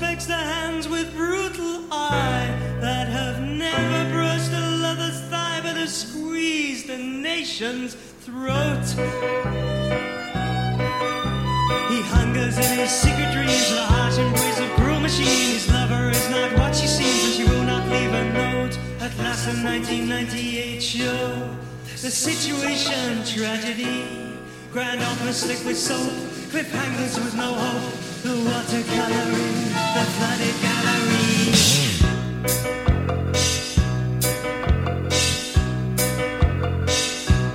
inspects the hands with brutal eye that have never brushed a lover's thigh but have squeezed a nation's throat. He hungers in his secret dreams the harsh embrace of cruel machine. His lover is not what she seems, and she will not leave a note. At last, the 1998 show, the situation tragedy. Grand opera slick with soap, cliffhangers with no hope. The watercoloring, the flooded gallery.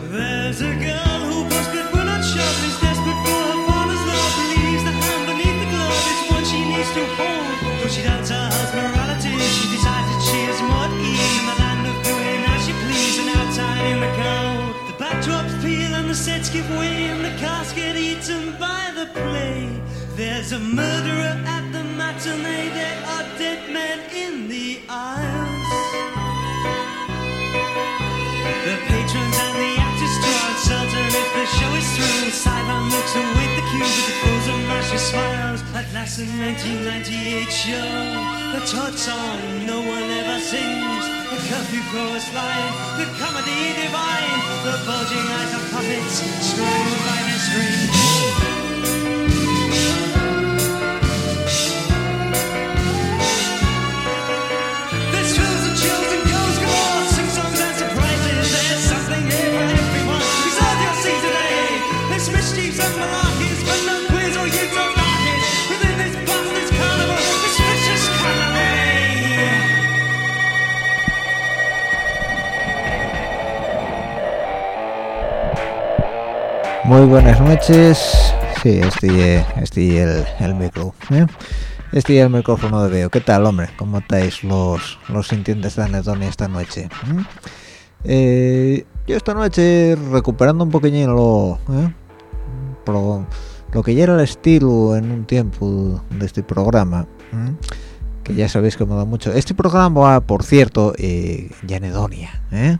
There's a girl who busted will not shove is desperate for her father's love. Believes the hand beneath the glove is what she needs to hold. Though she doubts her husband's morality, she decides that she is more in the land of doing as she and outside in the cold. The backdrops peel and the sets give way and the cast get eaten by the play. There's a murderer at the matinee. There are dead men in the aisles. The patrons and the actors draw uncertain if the show is through. Sideline looks await the cue with the frozen mashy smiles. At last, the 1998 show, the Todd song no one ever sings. The curfew chorus line, the comedy divine, the bulging eyes of puppets strung by their strings. Muy buenas noches. Sí, estoy, estoy el, el micro. ¿eh? Estoy el micrófono de Veo. ¿Qué tal, hombre? ¿Cómo estáis los, los sintientes de anedonia esta noche? ¿Mm? Eh, yo esta noche recuperando un poquillo lo, ¿eh? Lo que ya era el estilo en un tiempo de este programa. ¿eh? Que ya sabéis que me da mucho. Este programa va, por cierto, eh, ya anedonia. ¿eh?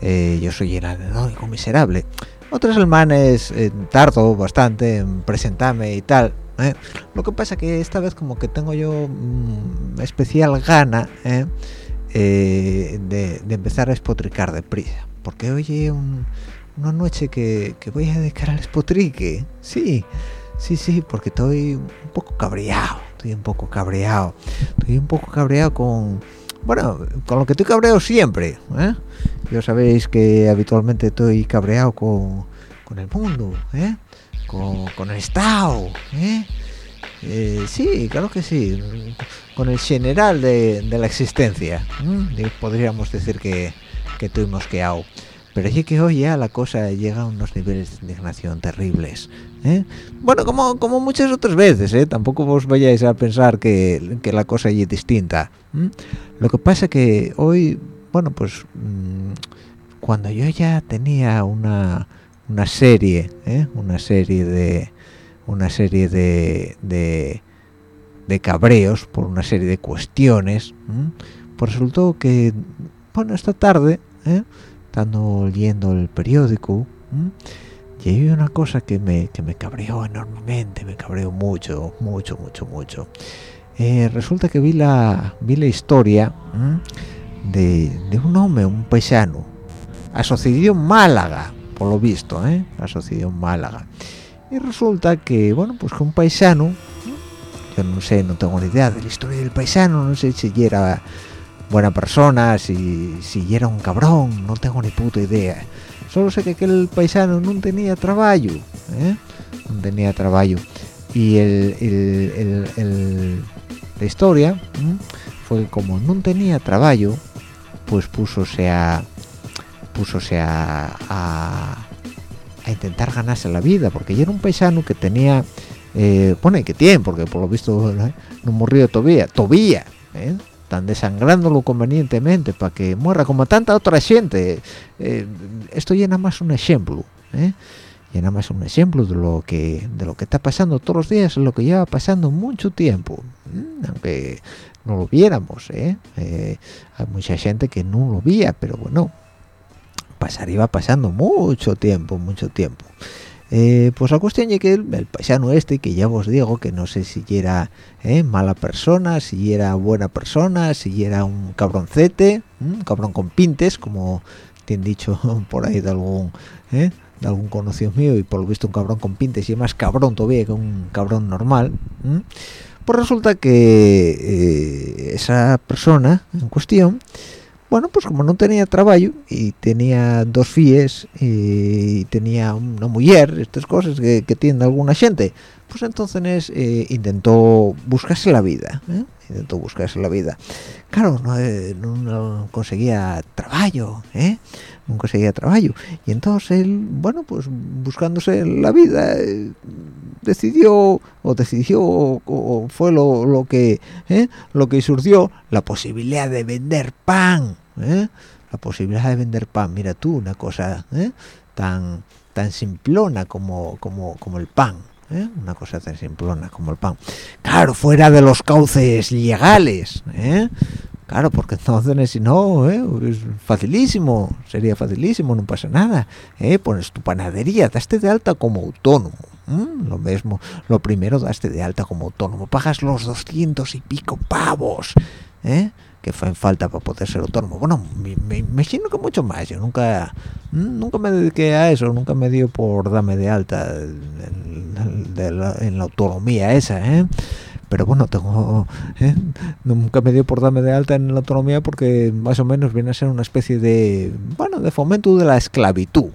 Eh, yo soy el anedónico miserable otras semanas eh, tardo bastante en presentarme y tal ¿eh? lo que pasa que esta vez como que tengo yo mm, especial gana ¿eh? Eh, de, de empezar a espotricar deprisa porque oye un- una noche que, que voy a dedicar al espotrique sí sí sí porque estoy un poco cabreado estoy un poco cabreado estoy un poco cabreado con bueno con lo que estoy cabreado siempre ¿eh? ya sabéis que habitualmente estoy cabreado con, con el mundo, ¿eh? con, con el Estado. ¿eh? Eh, sí, claro que sí, con el general de, de la existencia. ¿eh? Podríamos decir que, que estoy mosqueado. Pero sí que hoy ya la cosa llega a unos niveles de indignación terribles. ¿eh? Bueno, como, como muchas otras veces, ¿eh? tampoco vos vayáis a pensar que, que la cosa allí es distinta. Lo que pasa que hoy, bueno, pues mm, cuando yo ya tenía una, una serie, ¿eh? una serie de una serie de, de, cabreos por una serie de cuestiones, pues resultó que bueno esta tarde ¿eh? Estando leyendo el periódico y hay una cosa que me, que me cabreó enormemente me cabreó mucho mucho mucho mucho. Eh, resulta que vi la vi la historia de, de, un hombre un paisano asociado en Málaga por lo visto ¿eh? asociado en Málaga. Y resulta que bueno pues que un paisano yo no sé no tengo ni idea de la historia del paisano no sé si era buena persona si, si era un cabrón no tengo ni puta idea solo sé que aquel paisano no tenía trabajo ¿eh? no tenía trabajo y el, el, el, la historia fue que como no tenía trabajo pues púsose a púsose a, a, a intentar ganarse la vida porque era un paisano que tenía eh, pone que tiene porque por lo visto no murió todavía todavía ¿eh? Están desangrándolo convenientemente para que muera como tanta otra gente eh, esto llena más un ejemplo ¿eh? más un ejemplo de lo que de lo que está pasando todos los días lo que lleva pasando mucho tiempo aunque no lo viéramos ¿eh? hay mucha gente que no lo veía pero bueno pasaría pasando mucho tiempo mucho tiempo eh, pues la cuestión es que el, paisano este, que ya os digo que no sé si era eh, mala persona, si era buena persona, si era un cabroncete, un cabrón con pintes, como tienen dicho por ahí de algún eh, de algún conocido mío, y por lo visto un cabrón con pintes y es más cabrón todavía que un cabrón normal. Pues resulta que esa persona en cuestión bueno, pues como no tenía trabajo y tenía dos fíes y tenía una mujer, estas cosas que, que tiene alguna gente, pues entonces eh, intentó buscarse la vida, ¿eh? intentó buscarse la vida. Claro, no, eh, conseguía trabajo, ¿eh? no conseguía trabajo. Y entonces él, bueno, pues buscándose la vida, decidió o decidió o, fue lo, lo que lo que surgió la posibilidad de vender pan ¿eh? la posibilidad de vender pan mira tú una cosa ¿eh? tan tan simplona como como como el pan ¿eh? una cosa tan simplona como el pan claro fuera de los cauces legales claro porque entonces si no es facilísimo sería facilísimo no pasa nada pones tu panadería daste de alta como autónomo lo mismo lo primero daste de alta como autónomo pagas los doscientos y pico pavos ¿eh? Que en falta para poder ser autónomo. Bueno, me, imagino que mucho más. Yo nunca nunca me dediqué a eso, nunca me dio por darme de alta en, la, autonomía esa, ¿eh? Pero bueno, tengo ¿eh? nunca me dio por darme de alta en la autonomía porque más o menos viene a ser una especie de, bueno, de fomento de la esclavitud.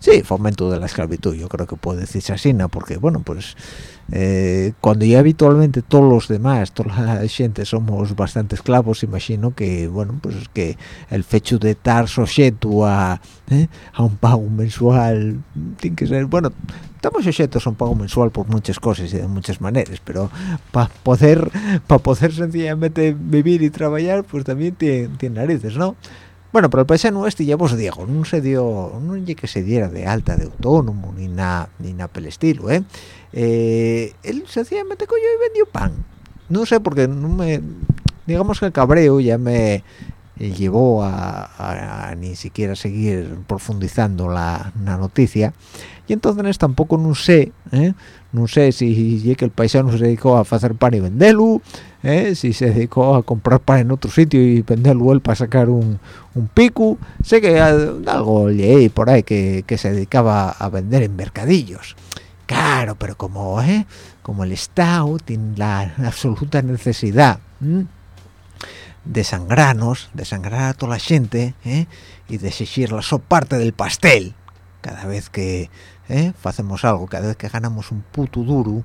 Sí, fomento de la esclavitud, yo creo que puede decirse así, ¿no? porque bueno, pues eh, cuando ya habitualmente todos los demás, toda la gente somos bastante esclavos, imagino que, bueno, pues que el hecho de estar sujeto a, ¿eh? a un pago mensual, tiene que ser, bueno, estamos sujetos a un pago mensual por muchas cosas y de muchas maneras, pero para poder, para poder sencillamente vivir y trabajar, pues también tiene, tiene narices, ¿no? Bueno, pero el paisano este ya vos digo, no se dio, no es que se diera de alta de autónomo ni nada ni nada por el estilo, ¿eh? ¿eh? Él sencillamente cogió y vendió pan. No sé porque no me, digamos que el cabreo ya me llevó a, ni siquiera seguir profundizando la, la noticia y entonces tampoco no sé, ¿eh? no sé si que el paisano se dedicó a hacer pan y venderlo ¿eh? si se dedicó a comprar pan en otro sitio y venderlo él para sacar un, un pico sé que algo leí por ahí que, se dedicaba a vender en mercadillos claro pero como ¿eh? como el Estado tiene la absoluta necesidad de sangrarnos de sangrar a toda la gente ¿eh? y de exigir la so parte del pastel cada vez que ¿eh? hacemos algo cada vez que ganamos un puto duro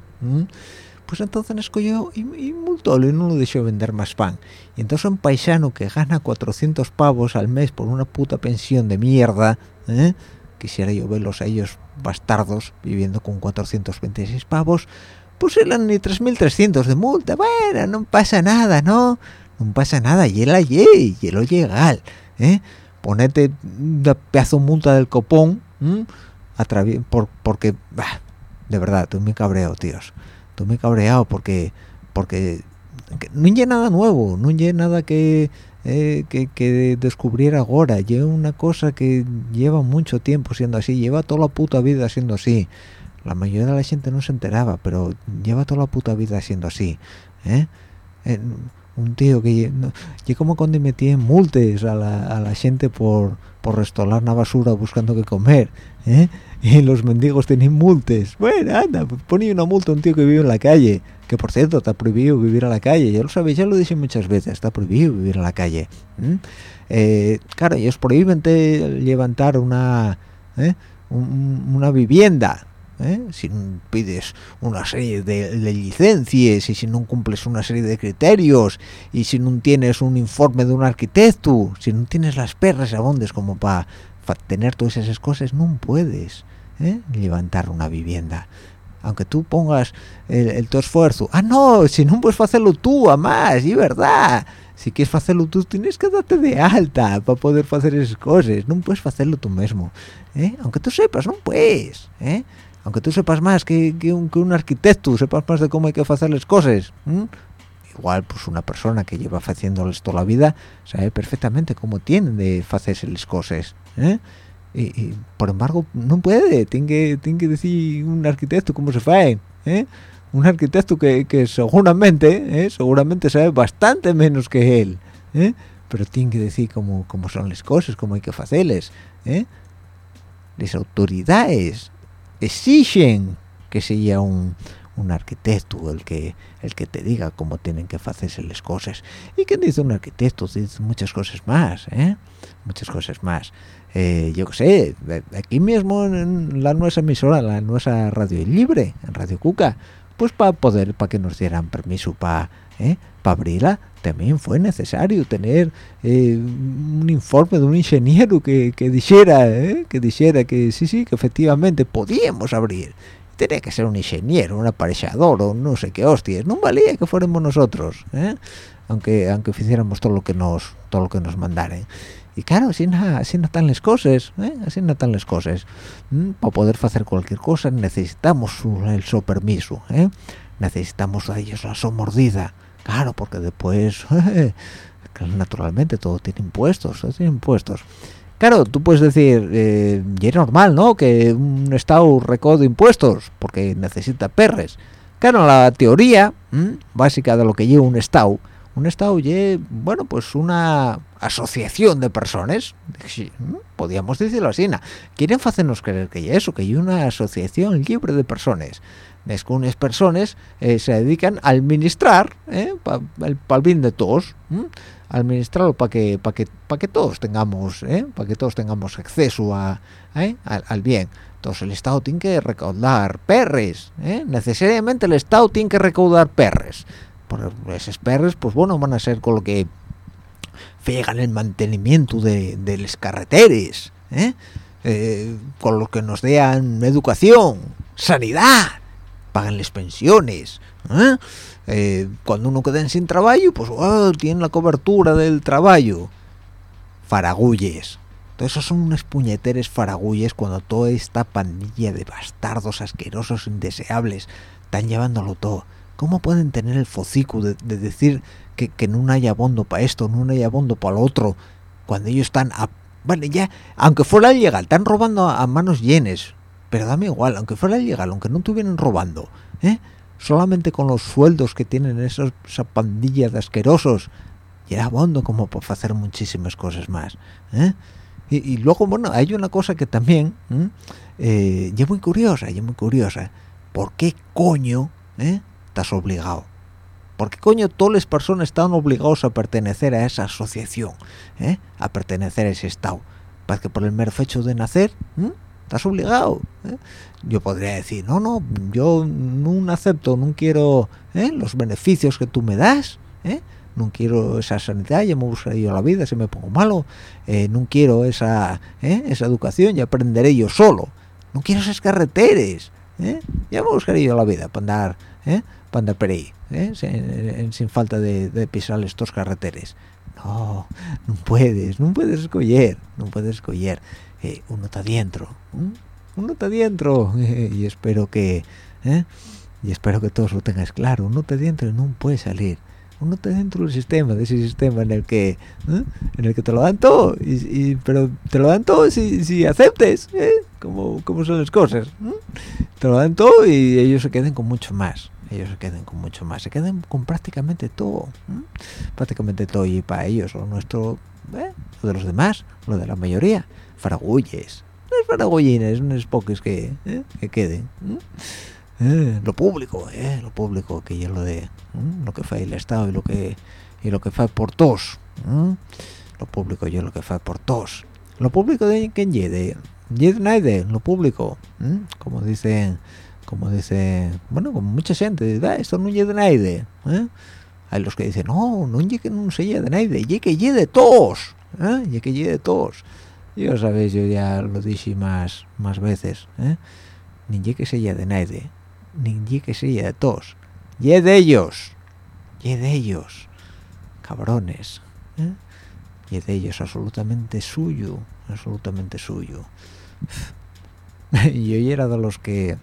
pues entonces escogió y, y multólo y no lo dejó vender más pan. Y entonces un paisano que gana 400 pavos al mes por una puta pensión de mierda, ¿eh? quisiera yo verlos a ellos bastardos viviendo con 426 pavos, pues eran ni 3.300 de multa. Bueno, no pasa nada, ¿no? No pasa nada, y el y el legal, ¿eh? Ponete una pedazo multa del copón, por, porque, de verdad, estoy muy cabreado, tíos estoy muy cabreado porque porque no hay nada nuevo no hay nada que, eh, que, que ahora lleva una cosa que lleva mucho tiempo siendo así lleva toda la puta vida siendo así la mayoría de la gente no se enteraba pero lleva toda la puta vida siendo así ¿eh? un tío que no, como cuando metía multes a la, a la gente por por restolar una basura buscando que comer ¿eh? y los mendigos tenían multes bueno anda ponía una multa a un tío que vive en la calle que por cierto está prohibido vivir en la calle ya lo sabéis ya lo dije muchas veces está prohibido vivir en la calle eh, claro ellos prohíben levantar una ¿eh? una vivienda ¿eh? si pides una serie de, licencias y si no cumples una serie de criterios y si no tienes un informe de un arquitecto, si no tienes las perras abondes como para tener todas esas cosas, no puedes ¿eh? levantar una vivienda. Aunque tú pongas el, tu esfuerzo. Ah, no, si no puedes hacerlo tú, a más, y verdad si quieres hacerlo tú tienes que darte de alta para poder hacer esas cosas no puedes hacerlo tú mismo ¿eh? aunque tú sepas no puedes ¿eh? aunque tú sepas más que, un, arquitecto, sepas más de cómo hay que hacer las cosas. Igual, pues una persona que lleva haciéndoles toda la vida sabe perfectamente cómo tienen de hacerse las cosas. ¿eh? Y, por embargo, no puede, tiene que, tiene que decir un arquitecto cómo se hace. ¿eh? Un arquitecto que, seguramente, ¿eh? seguramente sabe bastante menos que él. ¿eh? Pero tiene que decir cómo, cómo son las cosas, cómo hay que hacerles. ¿eh? Las autoridades exigen que sea un, un arquitecto el que el que te diga cómo tienen que hacerse las cosas y que dice un arquitecto dice muchas cosas más ¿eh? muchas cosas más eh, yo qué sé aquí mismo en la nuestra emisora la nuestra radio libre en radio cuca pues para poder para que nos dieran permiso para ¿eh? abrirla también fue necesario tener eh, un informe de un ingeniero que, que dijera ¿eh? que dijera que sí sí que efectivamente podíamos abrir tenía que ser un ingeniero un aparejador o no sé qué hostias no valía que fuéramos nosotros aunque aunque hiciéramos todo lo que nos todo lo que nos mandaran y claro así no, así no están las cosas así no están las cosas para poder hacer cualquier cosa necesitamos el su permiso necesitamos a ellos la somordida Claro, porque después, naturalmente, todo tiene impuestos, tiene impuestos. Claro, tú puedes decir, eh, y es normal, ¿no?, que un Estado recaude impuestos, porque necesita perres. Claro, la teoría básica de lo que lleva un Estado, un Estado lleva, bueno, pues una asociación de personas, podríamos decirlo así, quieren hacernos creer que eso, que hay una asociación libre de personas es que unas personas eh, se dedican a administrar eh, para el bien de todos administrarlo para que para que para que todos tengamos eh, para que todos tengamos acceso a, al, bien. Entonces el estado tiene que recaudar perres necesariamente el estado tiene que recaudar perres esos perres pues bueno van a ser con lo que fegan el mantenimiento de, de las carreteras con lo que nos den educación sanidad pagan las pensiones ¿eh? Eh, cuando uno queda sin trabajo pues oh, tiene la cobertura del trabajo. Faragulles. Todos esos son unos puñeteres faragulles cuando toda esta pandilla de bastardos asquerosos indeseables están llevándolo todo ¿cómo pueden tener el focico de, decir que, no haya abondo para esto, no haya abondo para lo otro, cuando ellos están, a, bueno, ya, aunque fuera legal, están robando a manos llenas, pero dame igual, aunque fuera ilegal, aunque no estuvieran robando, ¿eh? solamente con los sueldos que tienen esos, esa pandilla de asquerosos, y era bondo como para hacer muchísimas cosas más. ¿eh? Y, luego, bueno, hay una cosa que también, eh, muy curiosa, es muy curiosa. ¿Por qué coño eh, estás obligado? ¿Por qué coño todas las personas están obligados a pertenecer a esa asociación? ¿eh? A pertenecer a ese estado. ¿Para que por el mero hecho de nacer? estás obligado ¿eh? yo podría decir no no yo no acepto no quiero ¿eh? los beneficios que tú me das ¿eh? no quiero esa sanidad ya me buscaré yo la vida si me pongo malo no quiero esa esa educación ya aprenderé yo solo no quiero esas carreteras ya me buscaré yo la vida para andar andar por ahí sin, falta de, de pisar estos carreteres. No no puedes no puedes escoger no puedes escoger. Uno está dentro uno está dentro y espero que ¿eh? y espero que todos lo tengáis claro. Uno está dentro y no puede salir. Uno está dentro del sistema de ese sistema en el que ¿eh? en el que te lo dan todo. Y, pero te lo dan todo si, si aceptes ¿eh? como, como son las cosas te lo dan todo y ellos se queden con mucho más ellos se queden con mucho más se queden con prácticamente todo prácticamente todo y para ellos lo nuestro ¿eh? lo de los demás lo de la mayoría faragulles no es faragullines unos poques que, que queden eh, lo público eh, lo público que es lo de lo que fue el estado y lo que y lo que fue por todos lo público yo lo que fue por todos. Lo público de quién llegue nadie lo público como dicen como dice bueno como mucha gente dice ah, esto no llegue de nadie ¿eh? hay los que dicen no no llegue no se de nadie llegue que de todos ¿eh? llegue que de todos yo sabéis yo ya lo dije más más veces ¿eh? ni llegue que se de nadie ni que sea de todos y de ellos y de ellos cabrones ¿eh? de ellos absolutamente suyo absolutamente suyo yo era de los que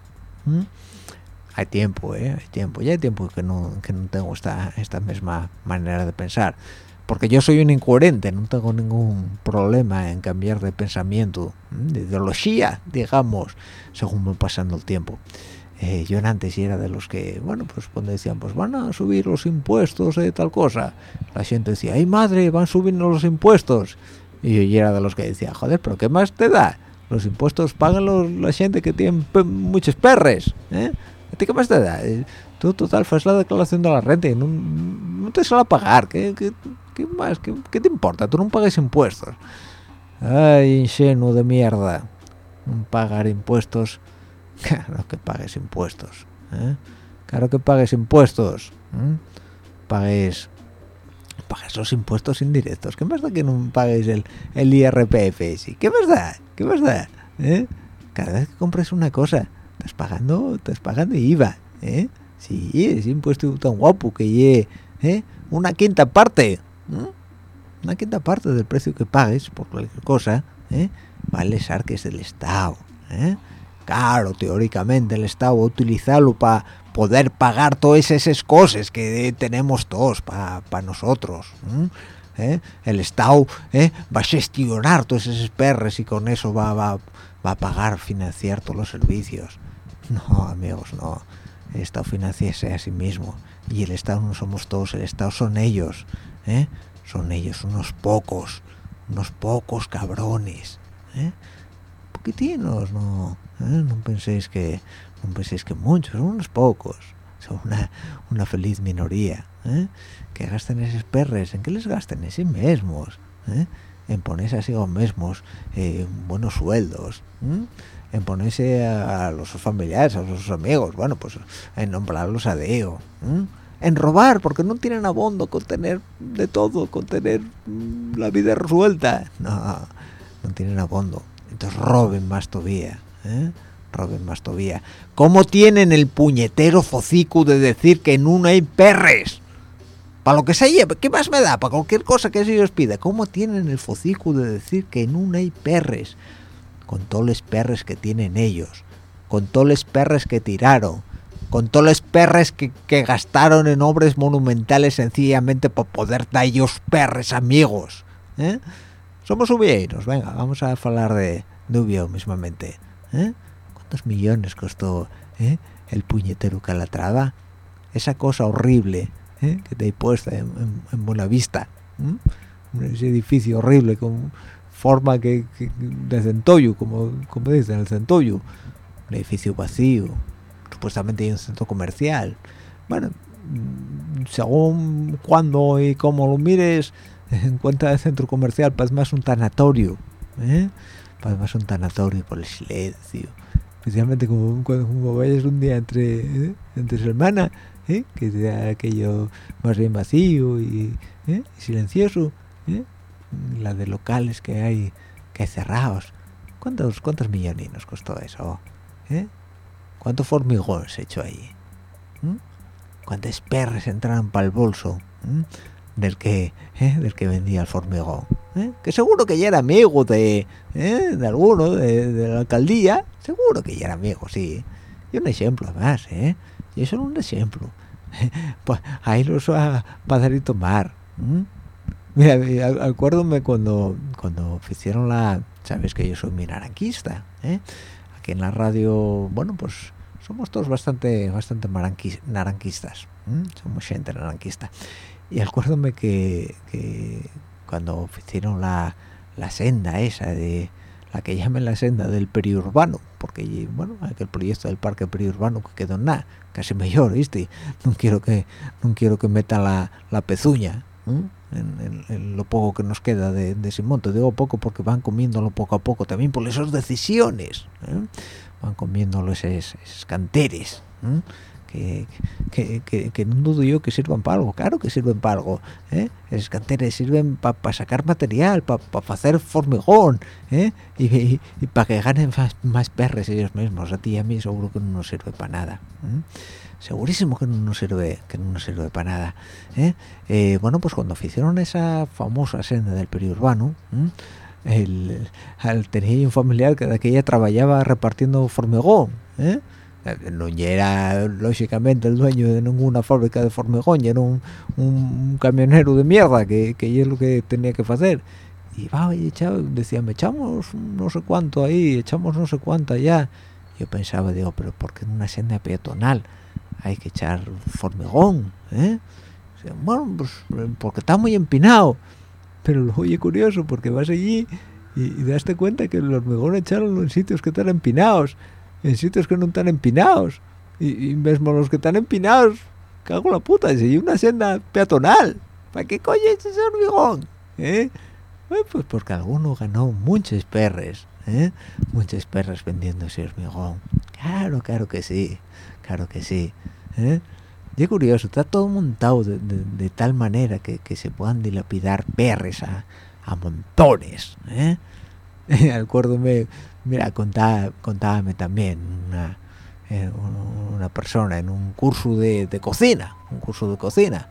hay tiempo ¿eh? hay tiempo ya hay tiempo que no, que no tengo esta esta misma manera de pensar porque yo soy un incoherente no tengo ningún problema en cambiar de pensamiento de ideología digamos según va pasando el tiempo eh, yo antes era de los que, bueno, pues cuando decían, pues van a subir los impuestos de tal cosa, la gente decía, ay madre, van subiendo los impuestos. Y yo era de los que decía, joder, pero ¿qué más te da? Los impuestos pagan los, la gente que tiene muchos perres, ¿eh? ¿A ti qué más te da? Eh, tú, total, faz la declaración de la renta y no, te sale a pagar. ¿Qué, qué, qué más? ¿Qué, ¿Qué, te importa? Tú no pagas impuestos. Ay, ingenuo de mierda. Pagar impuestos Claro que pagues impuestos. ¿eh? Claro que pagues impuestos. Pagues pagues los impuestos indirectos. ¿Qué más da que no pagues el, el IRPF? ¿Qué más da? ¿Qué más da? ¿Eh? Cada vez que compres una cosa, estás pagando, estás pagando IVA. ¿eh? Sí, es impuesto tan guapo que lleve ¿eh? una quinta parte. Una quinta parte del precio que pagues por cualquier cosa, ¿eh? vale arques del Estado. ¿eh? claro, teóricamente el Estado va a utilizarlo para poder pagar todas esas cosas que tenemos todos para nosotros. ¿Eh? El Estado ¿eh? va a gestionar todos esos perres y con eso va, a pagar, financiar todos los servicios. No, amigos, no. El Estado financia a sí mismo. Y el Estado no somos todos, el Estado son ellos. ¿eh? Son ellos, unos pocos, unos pocos cabrones. Poquitinos, no ¿eh? no penséis que no penséis que muchos unos pocos son una, una feliz minoría ¿eh? que gasten esos perres. En qué les gasten en sí mismos ¿eh? en ponerse a mismos buenos sueldos en ponerse a, los familiares a los amigos. Bueno pues en nombrarlos a Deo en robar porque no tienen abondo con tener de todo con tener mm, la vida resuelta. No no tienen abondo. Entonces roben más todavía ¿eh? Robin más todavía. ¿Cómo tienen el puñetero focico de decir que en uno hay perres? Para lo que se lleve, ¿qué más me da? Para cualquier cosa que se os pida. ¿Cómo tienen el focico de decir que en uno hay perres? Con todos los perres que tienen ellos. Con todos los perres que tiraron. Con todos los perres que, gastaron en obras monumentales sencillamente por poder dar ellos perres amigos. ¿eh? Somos uvieiros, venga, vamos a hablar de, de mismamente. ¿eh? ¿Cuántos millones costó ¿eh? el puñetero Calatrava? Esa cosa horrible ¿eh? que te he puesto en, en, Buena Vista. Ese edificio horrible con forma que, de centollo, como, como dicen, el centollo. Un edificio vacío. Supuestamente hay un centro comercial. Bueno, según cuando y cómo lo mires, en cuenta de centro comercial, pues más un tanatorio. ¿eh? además un tanatorio por el silencio especialmente como cuando vayas un día entre ¿eh? entre semana ¿eh? que sea aquello más bien vacío y, ¿eh? silencioso la de locales que hay que hay cerrados. Cuántos cuántos milloninos costó eso cuánto formigón se echó ahí cuántas perras entraron para el bolso del que del que vendía el formigón ¿eh? que seguro que ya era amigo de, ¿eh? de alguno, de, la alcaldía, seguro que ya era amigo, sí. Y un ejemplo más, ¿eh? Y eso es un ejemplo. pues ahí lo usa y tomar mira acuérdome cuando cuando hicieron la sabes que yo soy muy naranquista ¿eh? aquí en la radio bueno pues somos todos bastante bastante naranquistas somos gente naranquista y acuérdome que, que cuando hicieron la, la senda esa de la que llamen la senda del periurbano, porque bueno, aquel proyecto del parque periurbano que quedó en nada, casi mejor, ¿viste? No quiero que no quiero que meta la, la pezuña en, lo poco que nos queda de, de ese monte. Digo poco porque van comiéndolo poco a poco, también por esas decisiones, ¿eh? van comiéndolo esos, canteres. Que, que, que, no dudo yo que sirvan para algo, claro que sirven para algo, ¿eh? esos canteres sirven para sacar material, para hacer formigón, ¿eh? y, para que ganen más, perres ellos mismos, a ti y a mí seguro que no nos sirve para nada segurísimo que no nos sirve que no nos sirve para nada ¿eh? Eh, bueno pues cuando hicieron esa famosa senda del periurbano el, tenía un familiar que de aquella trabajaba repartiendo formigón ¿eh? No era lógicamente el dueño de ninguna fábrica de formigón era un, un, camionero de mierda que, que es lo que tenía que hacer y va y echaba, decía me echamos no sé cuánto ahí echamos no sé cuánto allá yo pensaba digo pero ¿por qué en una senda peatonal hay que echar formigón, ¿eh? Bueno, pues porque está muy empinado. Pero lo oye curioso, porque vas allí y, y daste cuenta que el hormigón echaron en sitios que están empinados, en sitios que no están empinados. Y, y mismo los que están empinados, cago la puta, si hay una senda peatonal. ¿Para qué coño echas hormigón? ¿Eh? pues porque alguno ganó muchos perres, ¿eh? Muchos perres vendiendo ese hormigón. Claro, claro que sí claro que sí ¿eh? y curioso está todo montado de, tal manera que, se puedan dilapidar perres a, montones ¿eh? acuérdome mira contaba contábame también una eh, una persona en un curso de, cocina un curso de cocina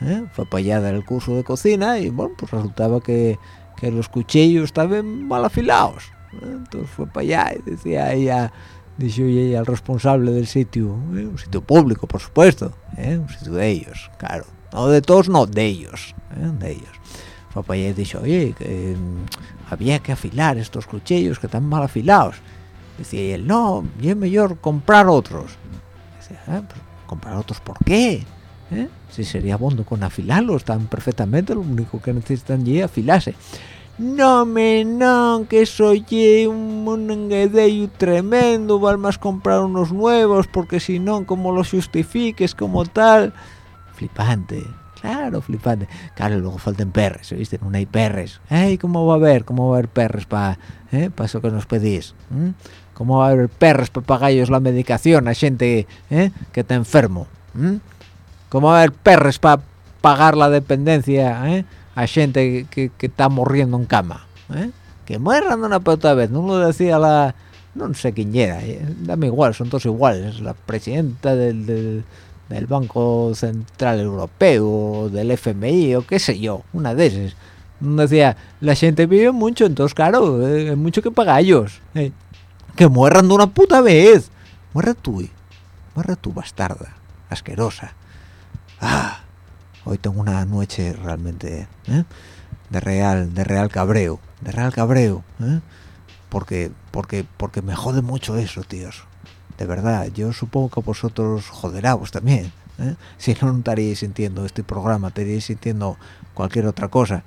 ¿eh? fue para allá dar el curso de cocina y bueno pues resultaba que, los cuchillos estaban mal afilados ¿eh? entonces fue para allá y decía ella dijo ella al responsable del sitio, ¿eh? un sitio público, por supuesto, ¿eh? un sitio de ellos, claro, no de todos, no, de ellos, de ellos. Fue para allá y dijo, oye, que, había que afilar estos cuchillos que están mal afilados. Decía él, no, es mejor comprar otros. Ah, ¿comprar otros por qué? Si sería bueno con afilarlos, están perfectamente, lo único que necesitan es afilarse no me no que soy un, un tremendo val más comprar unos nuevos porque si no como los justifiques como tal flipante claro flipante. Claro luego falten perres viste no hay perres. Ey, cómo va a haber cómo va a haber perres para eh, para eso que nos pedís cómo va a haber perres para pagarles la medicación a gente eh, que está enfermo cómo va a haber perres para pagar la dependencia eh? a gente que, está morriendo en cama ¿eh? que mueran una puta vez. No lo decía la no sé quién era ¿eh? dame igual son todos iguales. La presidenta del, del, Banco Central Europeo del FMI o qué sé yo una de esas decía la gente vive mucho entonces claro hay mucho que pagar ellos ¿eh? que mueran de una puta vez muere tú muere tú bastarda asquerosa ah hoy tengo una noche realmente ¿eh? de real de real cabreo de real cabreo ¿eh? porque porque porque me jode mucho eso tíos de verdad yo supongo que vosotros joderáos también ¿eh? si no, no estaríais sintiendo este programa estaríais sintiendo cualquier otra cosa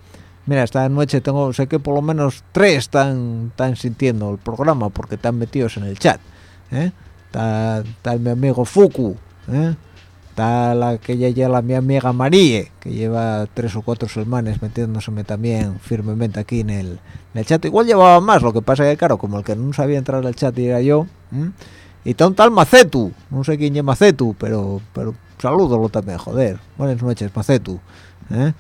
mira esta noche tengo sé que por lo menos tres están están sintiendo el programa porque están metidos en el chat está, está mi amigo Fuku ¿eh? está la que ya lleva mi amiga Marie que lleva tres o cuatro semanas metiéndoseme también firmemente aquí en el, chat igual llevaba más lo que pasa que claro como el que no sabía entrar al chat era yo y está un tal Macetu no sé quién es Macetu pero pero salúdalo también joder buenas noches Macetu ¿eh?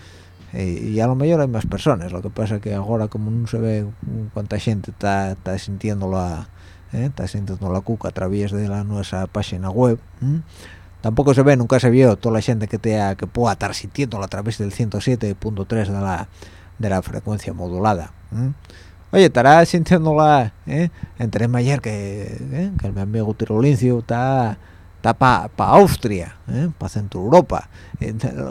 y, a lo mejor hay más personas lo que pasa que ahora como no se ve cuánta gente está, está sintiendo la ¿eh? está sintiendo la cuca a través de la nuestra página web tampoco se ve nunca se vio toda la gente que te que pueda estar sintiendo a través del 107.3 de la de la frecuencia modulada oye estará sintiéndola ¿eh? entre ayer que, ¿eh? que el mi amigo Tirolincio está está para pa Austria ¿eh? para Centro Europa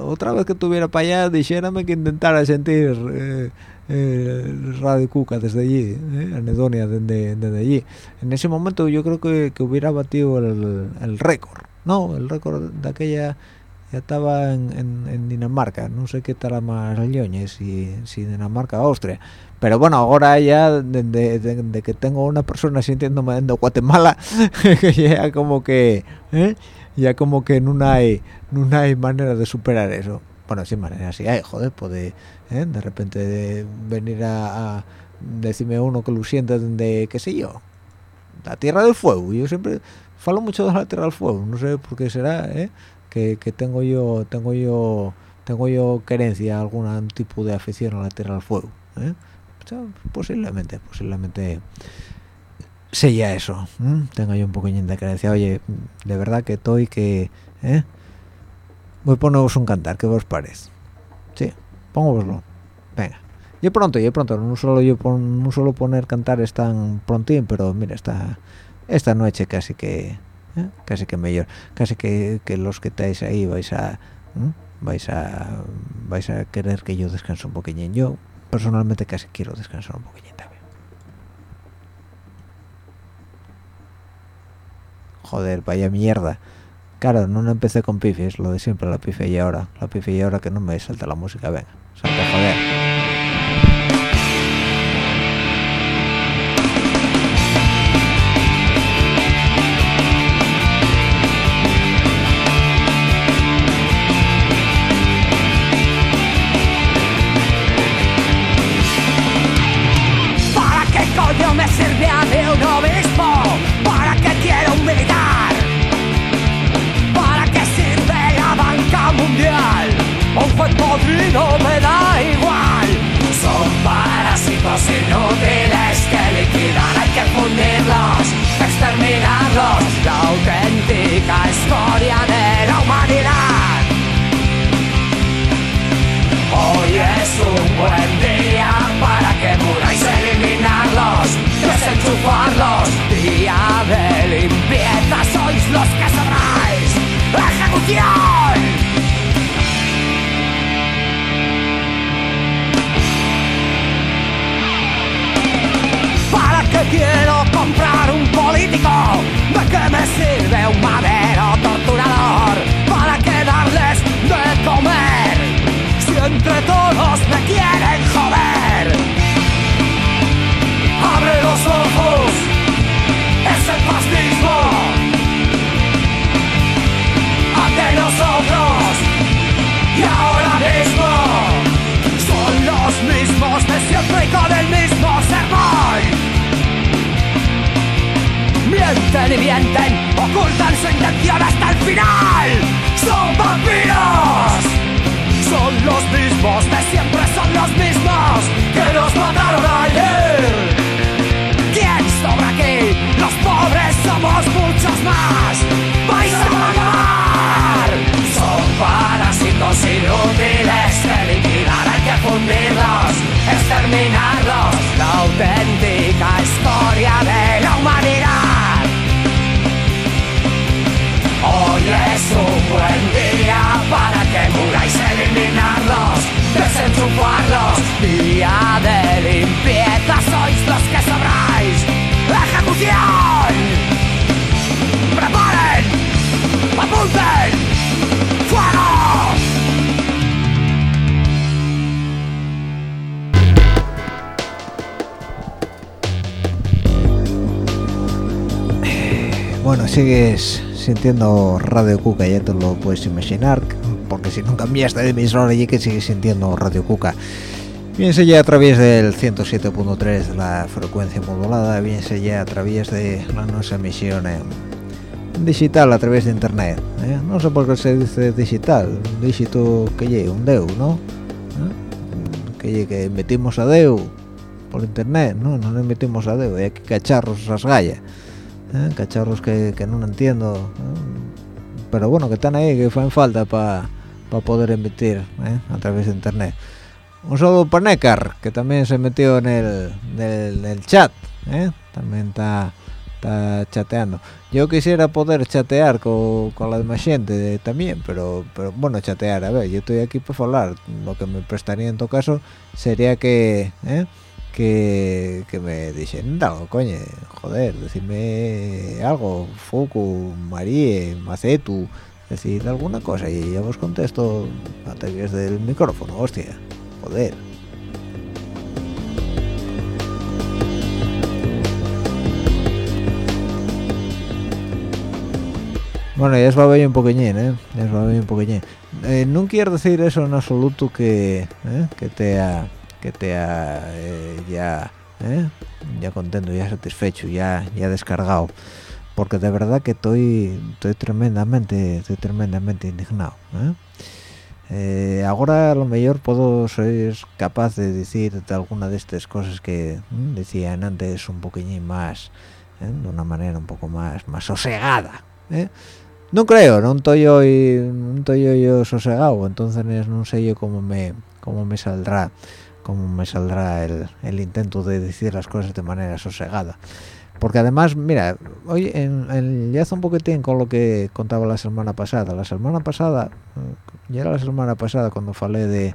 otra vez que tuviera para allá dijérame que intentara sentir eh, eh, Radio Cuca desde allí ¿eh? anedonia desde, desde, allí en ese momento yo creo que, que hubiera batido el, el récord no el récord de aquella ya estaba en, en, Dinamarca no sé qué estará más leones si, si Dinamarca o Austria pero bueno ahora ya de, que tengo una persona sintiéndome en Guatemala ya como que ¿eh? ya como que no hay no hay manera de superar eso bueno sin manera sí hay joder puede ¿eh? de repente venir a, a, decirme uno que lo sienta de qué sé yo la tierra del fuego yo siempre falo mucho de la tierra del fuego no sé por qué será ¿eh? Que, que, tengo yo tengo yo tengo yo querencia algún tipo de afición a la tierra del fuego ¿eh? posiblemente posiblemente sea eso ¿eh? tengo yo un poquillo de querencia oye de verdad que estoy que ¿eh? voy a poneros un cantar ¿qué os parece? sí pongámoslo venga y pronto y pronto no solo yo pon, no solo poner cantares tan prontín pero mira esta esta noche casi que ¿eh? casi que mejor casi que, que, los que estáis ahí vais a ¿eh? vais a vais a querer que yo descanse un poquillín. Yo personalmente casi quiero descansar un poquillín también. Joder vaya mierda. Claro no empecé con pifes lo de siempre la pife y ahora. La pife y ahora que no me salta la música venga salta joder sigues sintiendo Radio Cuca, ya te lo puedes imaginar, porque si no cambiaste de emisora y que sigues sintiendo Radio Cuca. Bien ya a través del 107.3 de la frecuencia modulada, bien ya a través de la nuestra emisión digital, a través de internet. ¿eh? No sé por qué se dice digital, dígito que llegue, un DEU, ¿no? ¿Eh? Que que metimos a DEU por internet, ¿no? No le metimos a DEU, hay que cacharros esas gallas. ¿Eh? cacharros que, que, no entiendo pero bueno que están ahí que fue en falta para poder emitir ¿eh? a través de internet un saludo para Necar que también se metió en el, del, chat ¿eh? también está chateando. Yo quisiera poder chatear con, con la demás gente también, pero, pero bueno, chatear, a ver, yo estoy aquí para hablar. Lo que me prestaría en todo caso sería que, ¿eh? Que, me dicen algo, coño, joder, decirme algo, Fuku, Marie, Macetu, decir alguna cosa y ya os contesto a través del micrófono, hostia, joder. Bueno, ya es babello un poquillín, ¿eh? Ya es babello un poquillín. Eh, no quiero decir eso en absoluto que, ¿eh? que te ha, que te ha eh, ya, ¿eh? ya contento, ya satisfecho, ya, ya descargado. Porque de verdad que estoy, estoy tremendamente, estoy tremendamente indignado. ¿eh? Ahora a lo mejor puedo ser capaz de decir de alguna de estas cosas que ¿m? decían antes un poquillín más, de una manera un poco más, más sosegada. No creo, no estoy hoy, no estoy yo sosegado, entonces no sé yo cómo me, cómo me saldrá, cómo me saldrá el, intento de decir las cosas de manera sosegada. Porque además, mira, hoy ya hace un poquitín con lo que contaba la semana pasada. La semana pasada, ya era la semana pasada cuando falé de,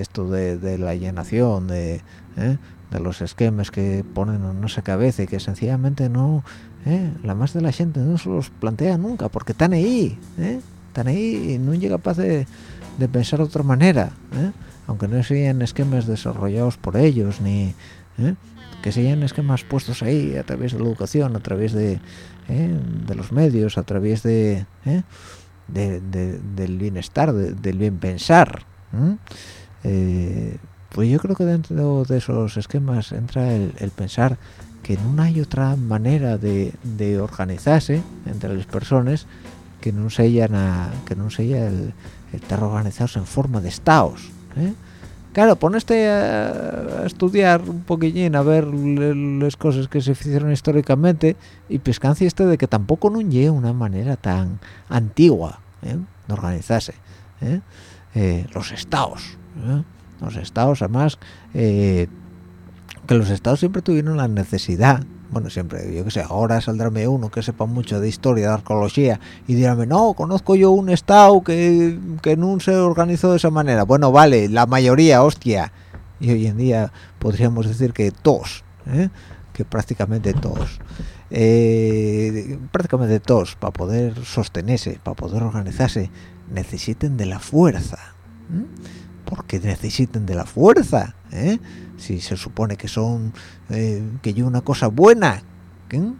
esto de, la llenación, de, ¿eh? los esquemas que ponen en nuestra cabeza y que sencillamente no, ¿eh? la más de la gente no se los plantea nunca, porque están ahí, ¿eh? están ahí y no llega capaz de pensar de otra manera, ¿eh? Aunque no sean esquemas desarrollados por ellos, ni que sean esquemas puestos ahí a través de la educación, a través de, de los medios, a través de, de del bienestar, del bien pensar. Eh, pues yo creo que dentro de esos esquemas entra el, pensar que no hay otra manera de, organizarse entre las personas que no sean a, que no sea el, el, estar organizados en forma de estados ¿eh? claro poneste a, a, estudiar un poquillín a ver las cosas que se hicieron históricamente y pescancia este de que tampoco no lleve una manera tan antigua ¿eh? de organizarse. Eh, los estados los estados además que los estados siempre tuvieron la necesidad bueno siempre yo que sé ahora saldrá uno que sepa mucho de historia de arqueología y dígame no conozco yo un estado que, que no se organizó de esa manera bueno vale la mayoría hostia y hoy en día podríamos decir que todos ¿eh? que prácticamente todos eh, prácticamente todos para poder sostenerse para poder organizarse necesiten de la fuerza porque necesiten de la fuerza ¿eh? Si se supone que son eh, que lleve una cosa buena ¿eh?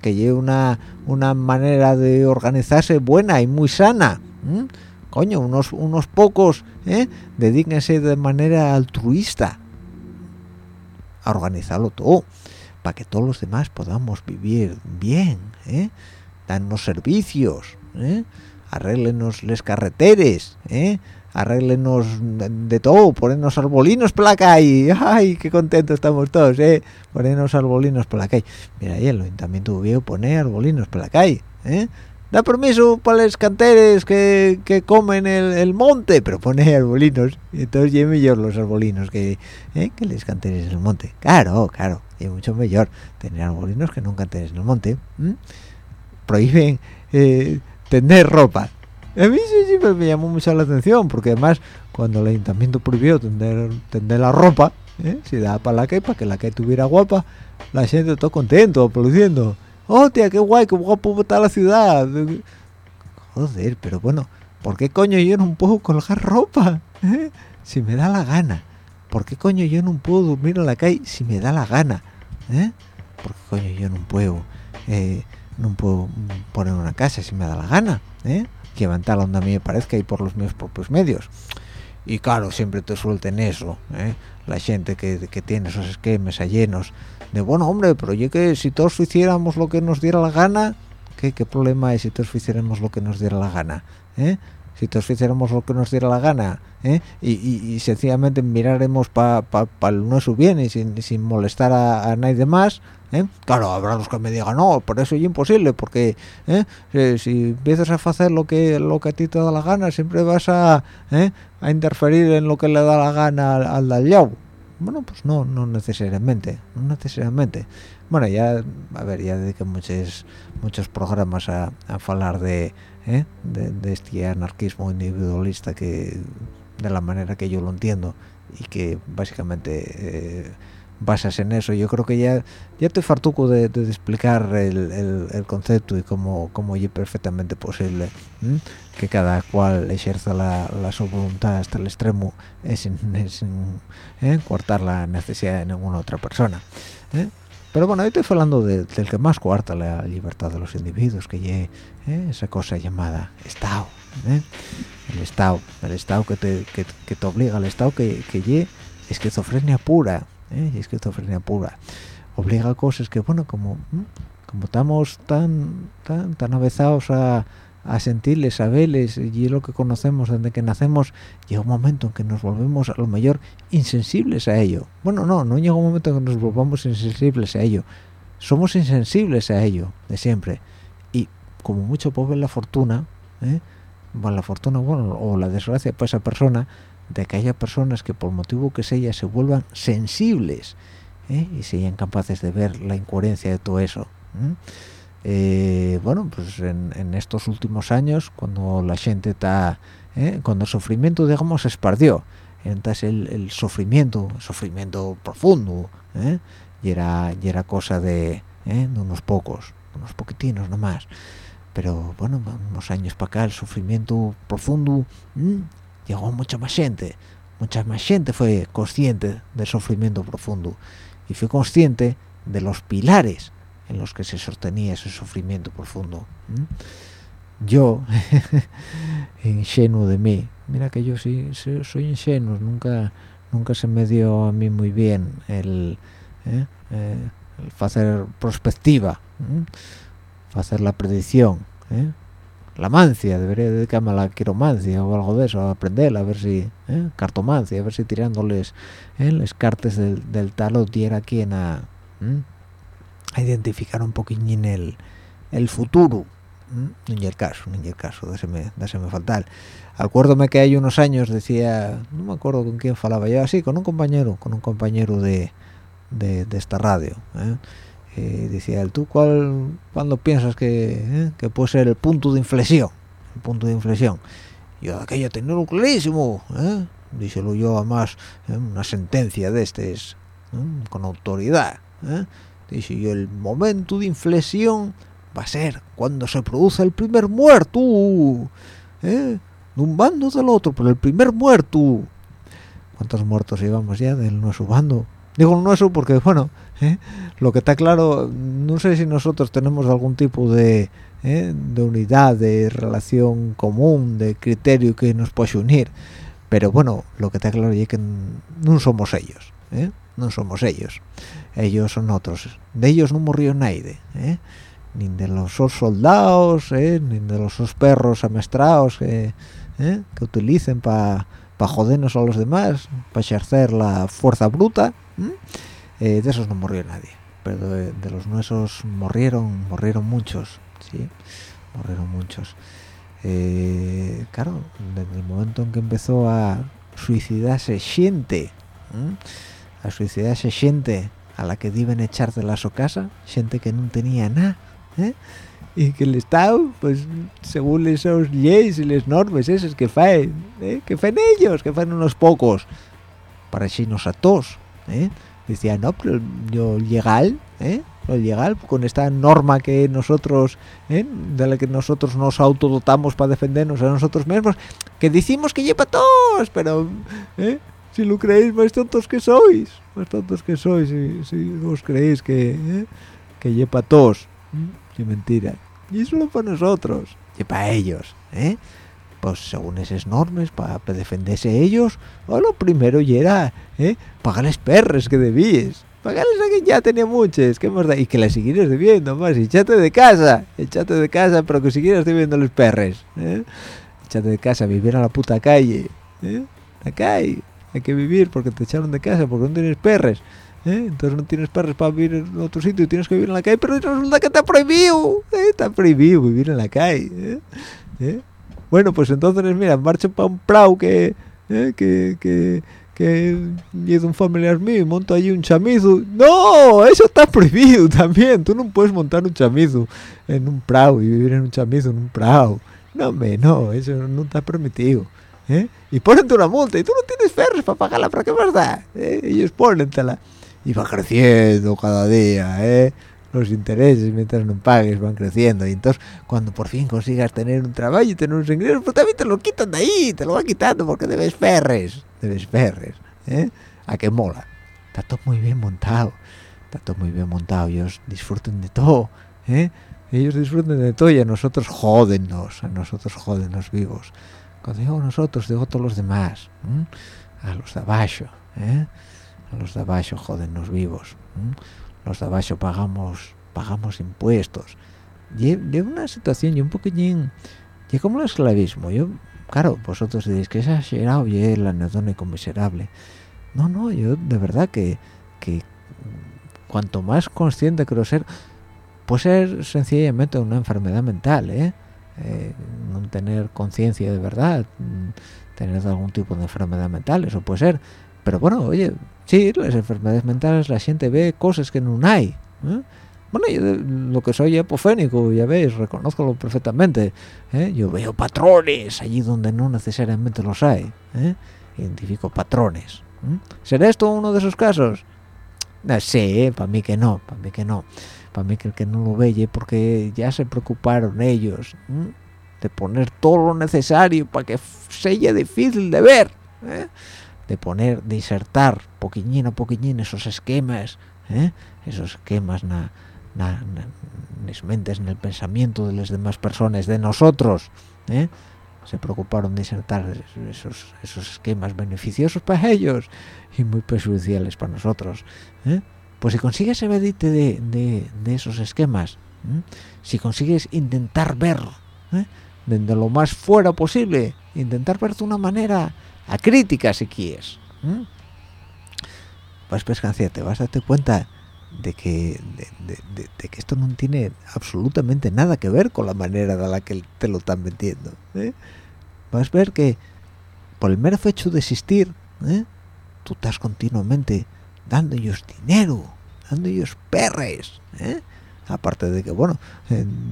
que lleve una una manera de organizarse buena y muy sana ¿eh? coño unos unos pocos ¿eh? dedíquense de manera altruista a organizarlo todo para que todos los demás podamos vivir bien darnos servicios ¿eh? arréglenos les arréglenos de todo, ponernos arbolinos por la calle, ay, qué contentos estamos todos, eh, ponernos arbolinos por la calle. Mira, ahí el ayuntamiento vio poner arbolinos por la calle, eh. Da permiso para los canteres que, que comen el, el, monte, pero pone arbolinos. Y entonces ya mejor los arbolinos que, eh, que les canteres en el monte. Claro, claro, y mucho mejor tener arbolinos que no canteres en el monte. Prohíben eh, tener ropa a mí sí, siempre me llamó mucho la atención, porque además cuando el ayuntamiento prohibió tender, tender la ropa, ¿eh? si daba para la calle, para que la calle tuviera guapa, la gente todo contento, aplaudiendo. ¡Hostia, qué guay, qué guapo está la ciudad! Joder, pero bueno, ¿por qué coño yo no puedo colgar ropa? ¿Eh? Si me da la gana. ¿Por qué coño yo no puedo dormir en la calle si me da la gana? ¿Eh? ¿Por qué coño yo no puedo, eh, no puedo poner una casa si me da la gana? Que levantar donde a mí me parezca y por los mis propios medios y claro siempre te suelten eso ¿eh? la gente que, que, tiene esos esquemas llenos de bueno hombre pero yo que si todos hiciéramos lo que nos diera la gana ¿qué, qué problema es si todos hiciéramos lo que nos diera la gana ¿eh? Si todos hiciéramos lo que nos diera la gana ¿eh? y, y, sencillamente miraremos para pa, pa el nuestro bien y sin, sin molestar a, nadie más ¿Eh? claro habrá los que me digan no por eso es imposible porque ¿eh? si, empiezas a hacer lo que lo que a ti te da la gana siempre vas a, ¿eh? a interferir en lo que le da la gana al, al Bueno, pues no, no necesariamente, no necesariamente. Bueno, ya, a ver, ya dediqué muchos, muchos programas a, a hablar de, ¿eh? de, este anarquismo individualista que, de la manera que yo lo entiendo y que básicamente eh, basas en eso. Yo creo que ya ya estoy fartuco de, explicar el, concepto y cómo, cómo es perfectamente posible que cada cual ejerza la, su voluntad hasta el extremo sin, ¿eh? cortar la necesidad de ninguna otra persona. ¿eh? Pero bueno, hoy estoy hablando del que más cuarta la libertad de los individuos, que es ¿eh? esa cosa llamada Estado. El Estado, el Estado que te, que, te obliga, el Estado que, que esquizofrenia pura, ¿eh? esquizofrenia pura obliga a cosas que bueno como como estamos tan tan tan avezados a, a sentirles, a verles, y lo que conocemos desde que nacemos, llega un momento en que nos volvemos a lo mejor insensibles a ello. Bueno, no, no llega un momento en que nos volvamos insensibles a ello. Somos insensibles a ello, de siempre. Y como mucho puede la fortuna, ¿eh? la fortuna o la desgracia para esa persona, de que haya personas que por motivo que sea se vuelvan sensibles ¿eh? y sean capaces de ver la incoherencia de todo eso. Eh, bueno, pues en, estos últimos años, cuando la gente está, ¿eh? cuando el sufrimiento, digamos, se esparció, entonces el, sufrimiento, sufrimiento profundo, y era, y era cosa de, unos pocos, unos poquitinos nomás. Pero bueno, unos años para acá el sufrimiento profundo llegó mucha más gente mucha más gente fue consciente del sufrimiento profundo y fue consciente de los pilares en los que se sostenía ese sufrimiento profundo yo ingenuo de mí mira que yo sí, soy ingenuo nunca nunca se me dio a mí muy bien el, ¿eh? Eh, hacer prospectiva hacer la predicción ¿eh? la mancia, debería dedicarme a la quiromancia o algo de eso, a aprenderla, a ver si, ¿eh? cartomancia, a ver si tirándoles ¿eh? las cartas del, del tarot diera quien a, a identificar un poquillín el, el futuro. ¿eh? Ni el caso, ni el caso, dáseme, dáseme fatal. Acuérdome que hay unos años decía, no me acuerdo con quién falaba yo, así, con un compañero, con un compañero de, de, de esta radio, ¿eh? eh, decía él, ¿tú cuál, cuándo piensas que, eh, que puede ser el punto de inflexión? El punto de inflexión. Yo, aquello tenía clarísimo, ¿eh? díselo yo además, ¿eh? una sentencia de este con autoridad. Dice yo, el momento de inflexión va a ser cuando se produce el primer muerto, ¿eh? de un bando del otro, pero el primer muerto. ¿Cuántos muertos llevamos ya del nuestro bando? Digo nuestro porque, bueno, ¿eh? lo que está claro no sé si nosotros tenemos algún tipo de, ¿eh? de unidad de relación común de criterio que nos puede unir pero bueno lo que está claro es que no somos ellos ¿eh? no somos ellos ellos son otros. De ellos no murió nadie ni de los soldados ni de los perros amestrados que utilicen para pa jodernos a los demás para ejercer la fuerza bruta eh, de esos no murió nadie. Pero de, los nuestros murieron murieron muchos sí murieron muchos. Eh, claro desde el momento en que empezó a suicidarse gente a suicidarse gente a la que deben echar de la su casa gente que no tenía nada ¿eh? y que el Estado, pues según esos leyes y las normas esas que faen, que faen ellos, que faen unos pocos, para chinos a todos, ¿eh? decía no pero lo legal ¿eh? lo legal con esta norma que nosotros ¿eh? de la que nosotros nos autodotamos para defendernos a nosotros mismos que decimos que lleva todos pero ¿eh? Si lo creéis más tontos que sois más tontos que sois si, si os creéis que ¿eh? que lleva todos qué mentira y eso lo para nosotros y para ellos ¿eh? pues según esas normas para defenderse ellos o lo primero ya era ¿eh? pagarles perres que debíes pagarles a quien ya tenía muchas que más y que las siguieras debiendo más y echate de casa echate de casa pero que siguieras debiendo los perres ¿eh? echate de casa vivir a la puta calle ¿eh? acá hay, hay que vivir porque te echaron de casa porque no tienes perres ¿Eh? entonces no tienes perres para vivir en otro sitio tienes que vivir en la calle pero resulta que está prohibido ¿eh? está prohibido vivir en la calle ¿eh? ¿Eh? bueno pues entonces mira marcho para un prau que, que, que, es un familiar mío y monto allí un chamizo. No, eso está prohibido también. Tú no puedes montar un chamizo en un prado y vivir en un chamizo en un prado. No, me, no, eso no está permitido. ¿Eh? Y ponente una multa y tú no tienes ferros para pagarla, ¿para qué da? ¿Eh? Ellos ponentela. Y va creciendo cada día, ¿eh? los intereses mientras no pagues van creciendo y entonces cuando por fin consigas tener un trabajo y tener unos ingresos pues también te lo quitan de ahí te lo van quitando porque debes ferres debes ferres ¿eh? a qué mola está todo muy bien montado está todo muy bien montado ellos disfruten de todo ¿eh? ellos disfruten de todo y a nosotros jodennos a nosotros jodennos vivos cuando digo nosotros digo todos los demás a los de abajo ¿eh? a los de abajo jodennos vivos los de abajo pagamos pagamos impuestos y, una situación y un poquillín y como el esclavismo. Yo claro vosotros diréis que exagerado y el anedónico miserable no no yo de verdad que, que cuanto más consciente quiero ser puede ser sencillamente una enfermedad mental ¿eh? Eh no tener conciencia de verdad tener algún tipo de enfermedad mental eso puede ser pero bueno oye sí las enfermedades mentales la gente ve cosas que no hay ¿eh? bueno yo lo que soy apofénico ya veis reconozco perfectamente ¿eh? yo veo patrones allí donde no necesariamente los hay identifico patrones ¿será esto uno de esos casos? no sé para mí que no para mí que no para mí que el que no lo ve porque ya se preocuparon ellos de poner todo lo necesario para que sea difícil de ver de poner, de insertar poquillín a poquillín esos esquemas, ¿eh? esos esquemas na, na, las mentes, en el pensamiento de las demás personas, de nosotros, ¿eh? se preocuparon de insertar esos, esos esquemas beneficiosos para ellos y muy perjudiciales para nosotros. ¿Eh? Pues si consigues evadite de, de, de esos esquemas, si consigues intentar ver desde lo más fuera posible, intentar ver de una manera a crítica si quieres vas pescanciate vas a darte cuenta de que de, que esto no tiene absolutamente nada que ver con la manera de la que te lo están metiendo ¿eh? vas a ver que por el mero hecho de existir ¿eh? tú estás continuamente dando ellos dinero dando ellos perres ¿eh? aparte de que bueno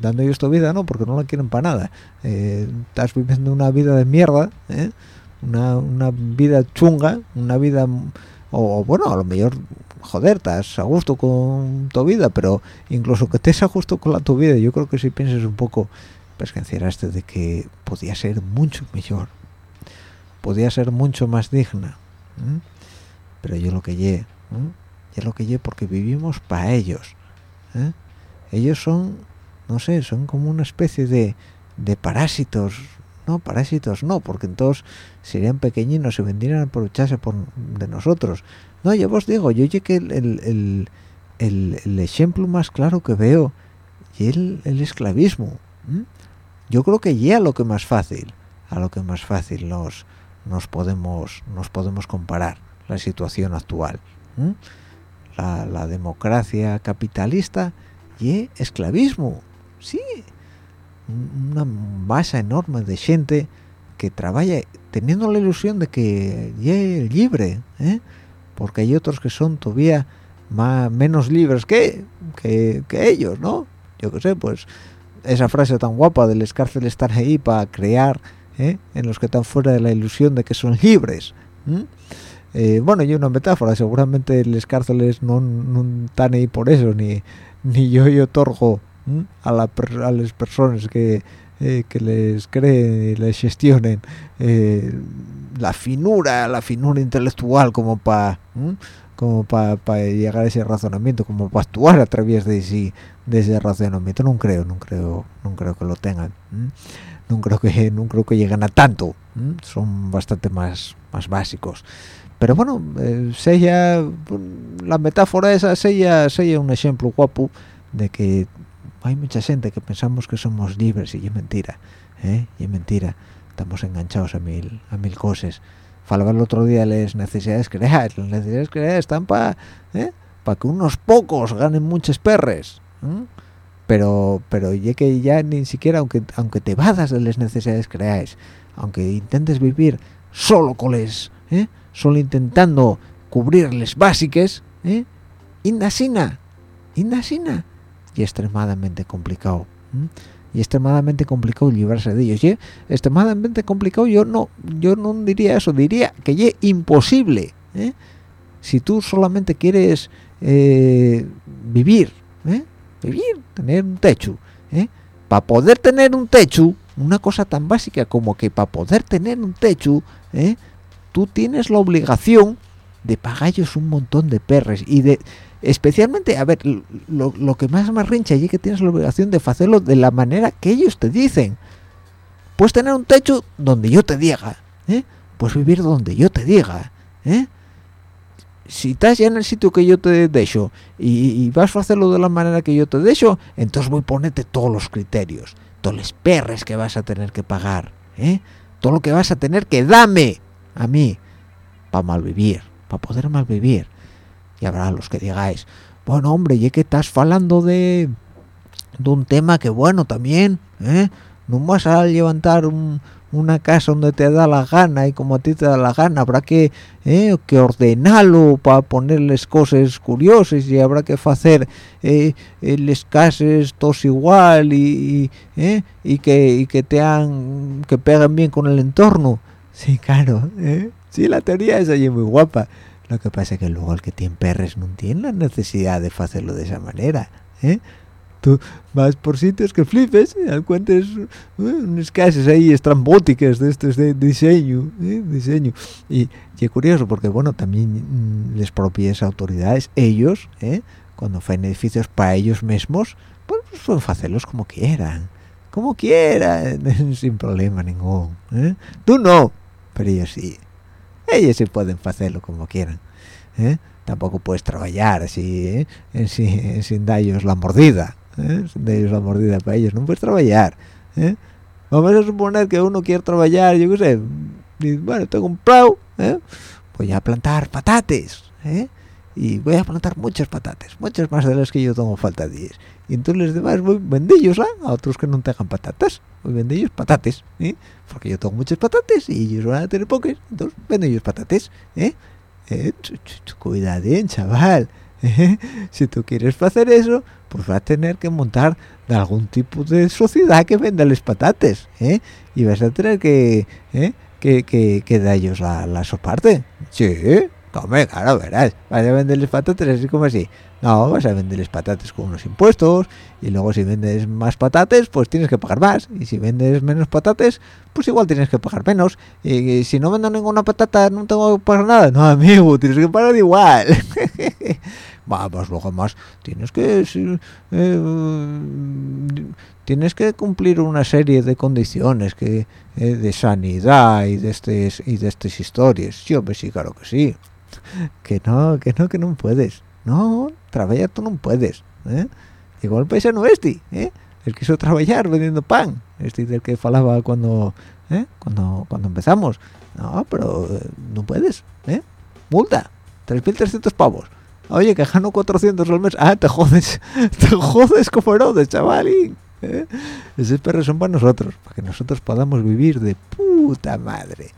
dando ellos tu vida no porque no la quieren para nada. Estás viviendo una vida de mierda una, una vida chunga, una vida, o bueno, a lo mejor, joder, estás a gusto con tu vida, pero incluso que estés a gusto con la tu vida, yo creo que si piensas un poco, pues que de que podía ser mucho mejor, podía ser mucho más digna, pero yo lo que lle, yo lo que lle porque vivimos para ellos, ¿eh? ellos son, no sé, son como una especie de, de parásitos. No parásitos no porque entonces serían pequeñinos y vendrían a aprovecharse por, de nosotros. No yo os digo yo llegué el, el, el, el, ejemplo más claro que veo y el, el esclavismo yo creo que ya lo que más fácil a lo que más fácil nos nos podemos nos podemos comparar la situación actual la, democracia capitalista y esclavismo sí una masa enorme de gente que trabaja teniendo la ilusión de que es libre ¿eh? porque hay otros que son todavía más, menos libres que, que, ellos no yo qué sé pues esa frase tan guapa de las cárceles están ahí para crear ¿eh? en los que están fuera de la ilusión de que son libres bueno y una metáfora seguramente las cárceles no, están ahí por eso ni ni yo yo otorgo a, las personas que, eh, que les creen y les gestionen eh, la finura, la finura intelectual como para como para llegar a ese razonamiento, como para actuar a través de, ese, de ese razonamiento. No creo, no creo, no creo que lo tengan. No creo que no creo que lleguen a tanto. Son bastante más más básicos. Pero bueno, eh, la metáfora esa sella, un ejemplo guapo de que hay mucha gente que pensamos que somos libres y es mentira ¿eh? y es mentira estamos enganchados a mil a mil cosas falaba el otro día las necesidades creadas las necesidades creadas están para ¿eh? para que unos pocos ganen muchos perres pero pero ya que ya ni siquiera aunque aunque te vadas de las necesidades creadas aunque intentes vivir solo con les ¿eh? Solo intentando cubrirles básicas ¿eh? indasina indasina y extremadamente complicado y extremadamente complicado librarse de ellos y extremadamente complicado yo no yo no diría eso diría que es imposible ¿eh? si tú solamente quieres eh, vivir ¿eh? vivir tener un techo para poder tener un techo una cosa tan básica como que para poder tener un techo tú tienes la obligación de pagarles un montón de perres y de especialmente a ver lo, que más me rincha es que tienes la obligación de hacerlo de la manera que ellos te dicen puedes tener un techo donde yo te diga ¿eh? puedes vivir donde yo te diga ¿eh? si estás ya en el sitio que yo te dejo y, vas a hacerlo de la manera que yo te dejo entonces voy a ponerte todos los criterios todos los perres que vas a tener que pagar ¿eh? todo lo que vas a tener que dame a mí para malvivir para poder malvivir y habrá los que digáis bueno hombre y que estás falando de de un tema que bueno también ¿eh? no vas a levantar una casa donde te da la gana y como a ti te da la gana habrá que ¿eh? que ordenarlo para ponerles cosas curiosas y habrá que hacer eh, eh les todos igual y, ¿eh? y, que y que te han que peguen bien con el entorno sí claro ¿eh? sí la teoría es allí muy guapa lo que pasa es que luego el que tiene perres no tiene la necesidad de hacerlo de esa manera. ¿eh? Tú vas por sitios que flipes y ¿eh? unas casas ahí estrambóticas de estos de diseño, ¿eh? diseño. Y, es curioso porque, bueno, también mm, les propias autoridades, ellos, ¿eh? cuando hacen edificios para ellos mismos, pues, pues pueden hacerlos como quieran, como quieran, sin problema ningún. ¿eh? Tú no, pero ellos sí ellos sí pueden hacerlo como quieran ¿eh? tampoco puedes trabajar así ¿eh? sin, sin darles la mordida ¿eh? sin darles la mordida para ellos no puedes trabajar ¿eh? vamos a suponer que uno quiere trabajar yo qué sé bueno tengo un plau ¿eh? voy a plantar patates ¿eh? Y voy a plantar muchas patatas muchas más de las que yo tengo falta de 10 y entonces los demás voy vendillos a otros que no tengan patatas voy vendillos patates ¿eh? porque yo tengo muchas patatas y ellos van a tener pocas entonces vendillos patates ¿eh? eh cuidado chaval ¿eh? si tú quieres hacer eso pues vas a tener que montar de algún tipo de sociedad que venda los patates ¿eh? y vas a tener que ¿eh? que, que, que da ellos la, la soparte sí Come, claro, verás, vas a venderles patatas así como así. No, vas a venderles patatas con unos impuestos y luego si vendes más patatas, pues tienes que pagar más. Y si vendes menos patatas, pues igual tienes que pagar menos. Y, si no vendo ninguna patata, no tengo que pagar nada. No, amigo, tienes que pagar igual. Vamos, luego más, tienes que... Eh, tienes que cumplir una serie de condiciones que eh, de sanidad y de estas y de estas historias. Yo pues sí, claro que sí. que no, que no, que no puedes. No, trabajar tú no puedes. ¿eh? Igual no este, ¿eh? Él quiso trabajar vendiendo pan. Este del que falaba cuando, ¿eh? cuando, cuando empezamos. No, pero eh, no puedes, ¿eh? Multa, 3.300 pavos. Oye, que gano 400 al mes. Ah, te jodes, te jodes como Herodes, chavalín. ¿eh? Esos perros son para nosotros, para que nosotros podamos vivir de puta madre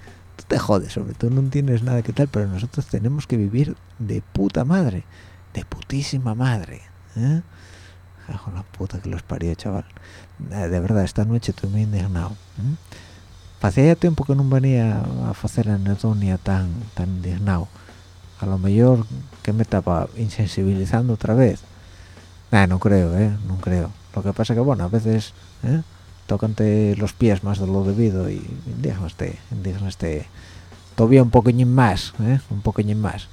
te jodes, sobre todo no tienes nada que tal, pero nosotros tenemos que vivir de puta madre, de putísima madre. ¿eh? la puta que los parió, chaval. Eh, de verdad, esta noche estoy muy indignado. ¿eh? Hacía tiempo que no venía a hacer anedonia tan, tan indignado. A lo mejor que me estaba insensibilizando otra vez. no creo, ¿eh? No creo. Lo que pasa que, bueno, a veces... ¿eh? Tocante los pies más de lo debido y este este todavía un poquillín más ¿eh? un poquillín más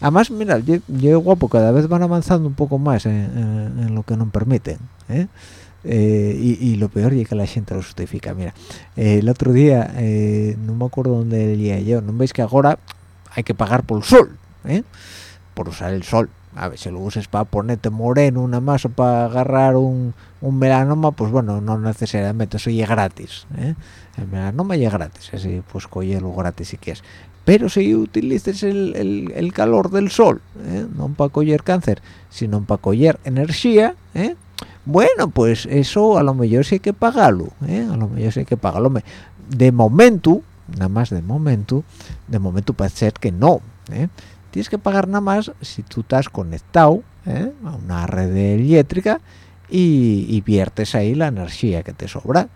además mira yo, guapo cada vez van avanzando un poco más en, lo que nos permiten ¿eh? Eh, y, lo peor es que la gente lo justifica mira el otro día no me acuerdo dónde leía yo no veis que ahora hay que pagar por el sol por usar el sol a ver si lo uses para ponerte moreno una masa para agarrar un, un melanoma pues bueno no necesariamente eso ya gratis ¿eh? el melanoma ya gratis así pues lo gratis si quieres pero si utilices el, el, calor del sol ¿eh? no para coger cáncer sino para coger energía ¿eh? bueno pues eso a lo mejor sí hay que pagarlo a lo mejor sí hay que pagarlo de momento nada más de momento de momento parece ser que no ¿eh? Tienes que pagar nada más si tú estás conectado ¿eh? a una red eléctrica y, viertes ahí la energía que te sobra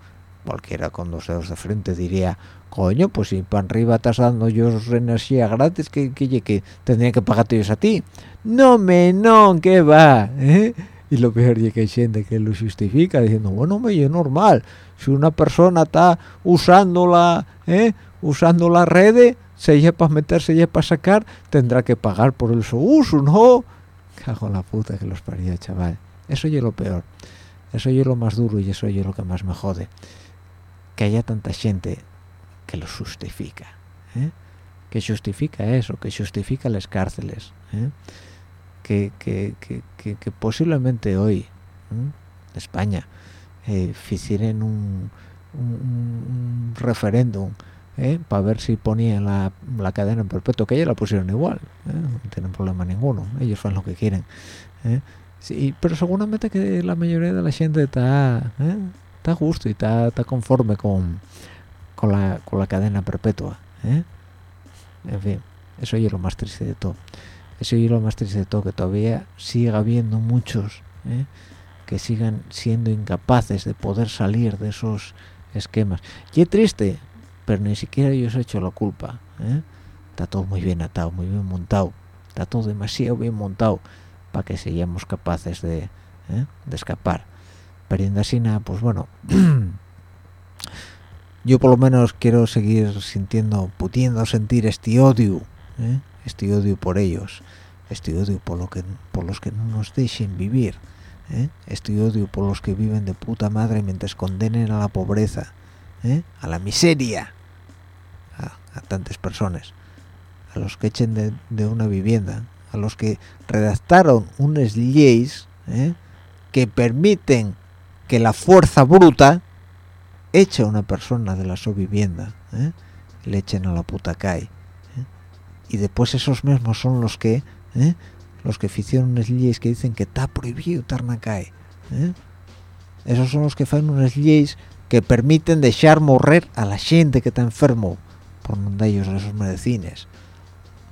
cualquiera con dos dedos de frente diría coño pues si para arriba estás dando yo energía gratis que, que, que tendría que pagarte ellos a ti no me no que va ¿eh? y lo peor es que hay gente que lo justifica diciendo bueno me es normal si una persona está usando la ¿eh? usando la red se lleva para meterse y para sacar tendrá que pagar por el su uso no cago en la puta que los paría chaval. Eso es lo peor. Eso es lo más duro y eso es lo que más me jode. Que haya tanta gente que lo justifica ¿eh? que justifica eso que justifica las cárceles ¿eh? que, que, que, posiblemente hoy en España eh, un, referéndum ¿eh? para ver si ponían la, la, cadena en perpetuo, que ellos la pusieron igual, ¿eh? no tienen problema ninguno, ellos hacen lo que quieren. ¿eh? Sí, pero seguramente que la mayoría de la gente está está a gusto y está, está conforme con, con, la, con la cadena perpetua. En fin, eso es lo más triste de todo eso es lo más triste de todo que todavía siga habiendo muchos ¿eh? que sigan siendo incapaces de poder salir de esos esquemas y es triste pero ni siquiera ellos han hecho la culpa ¿eh? está todo muy bien atado muy bien montado está todo demasiado bien montado para que seamos capaces de, ¿eh? de escapar pero así nada pues bueno yo por lo menos quiero seguir sintiendo pudiendo sentir este odio ¿eh? este odio por ellos este odio por lo que por los que no nos dejen vivir ¿eh? este odio por los que viven de puta madre mientras condenen a la pobreza ¿eh? a la miseria a, tantas personas a los que echen de, una vivienda a los que redactaron unas leyes ¿eh? que permiten que la fuerza bruta eche a una persona de la su vivienda le echen a la puta calle y después esos mismos son los que ¿eh? los que hicieron unas leyes que dicen que está prohibido Tarnacae ¿eh? esos son los que hacen unas leyes que permiten dejar morrer a la gente que está enfermo por no ellos esos medicines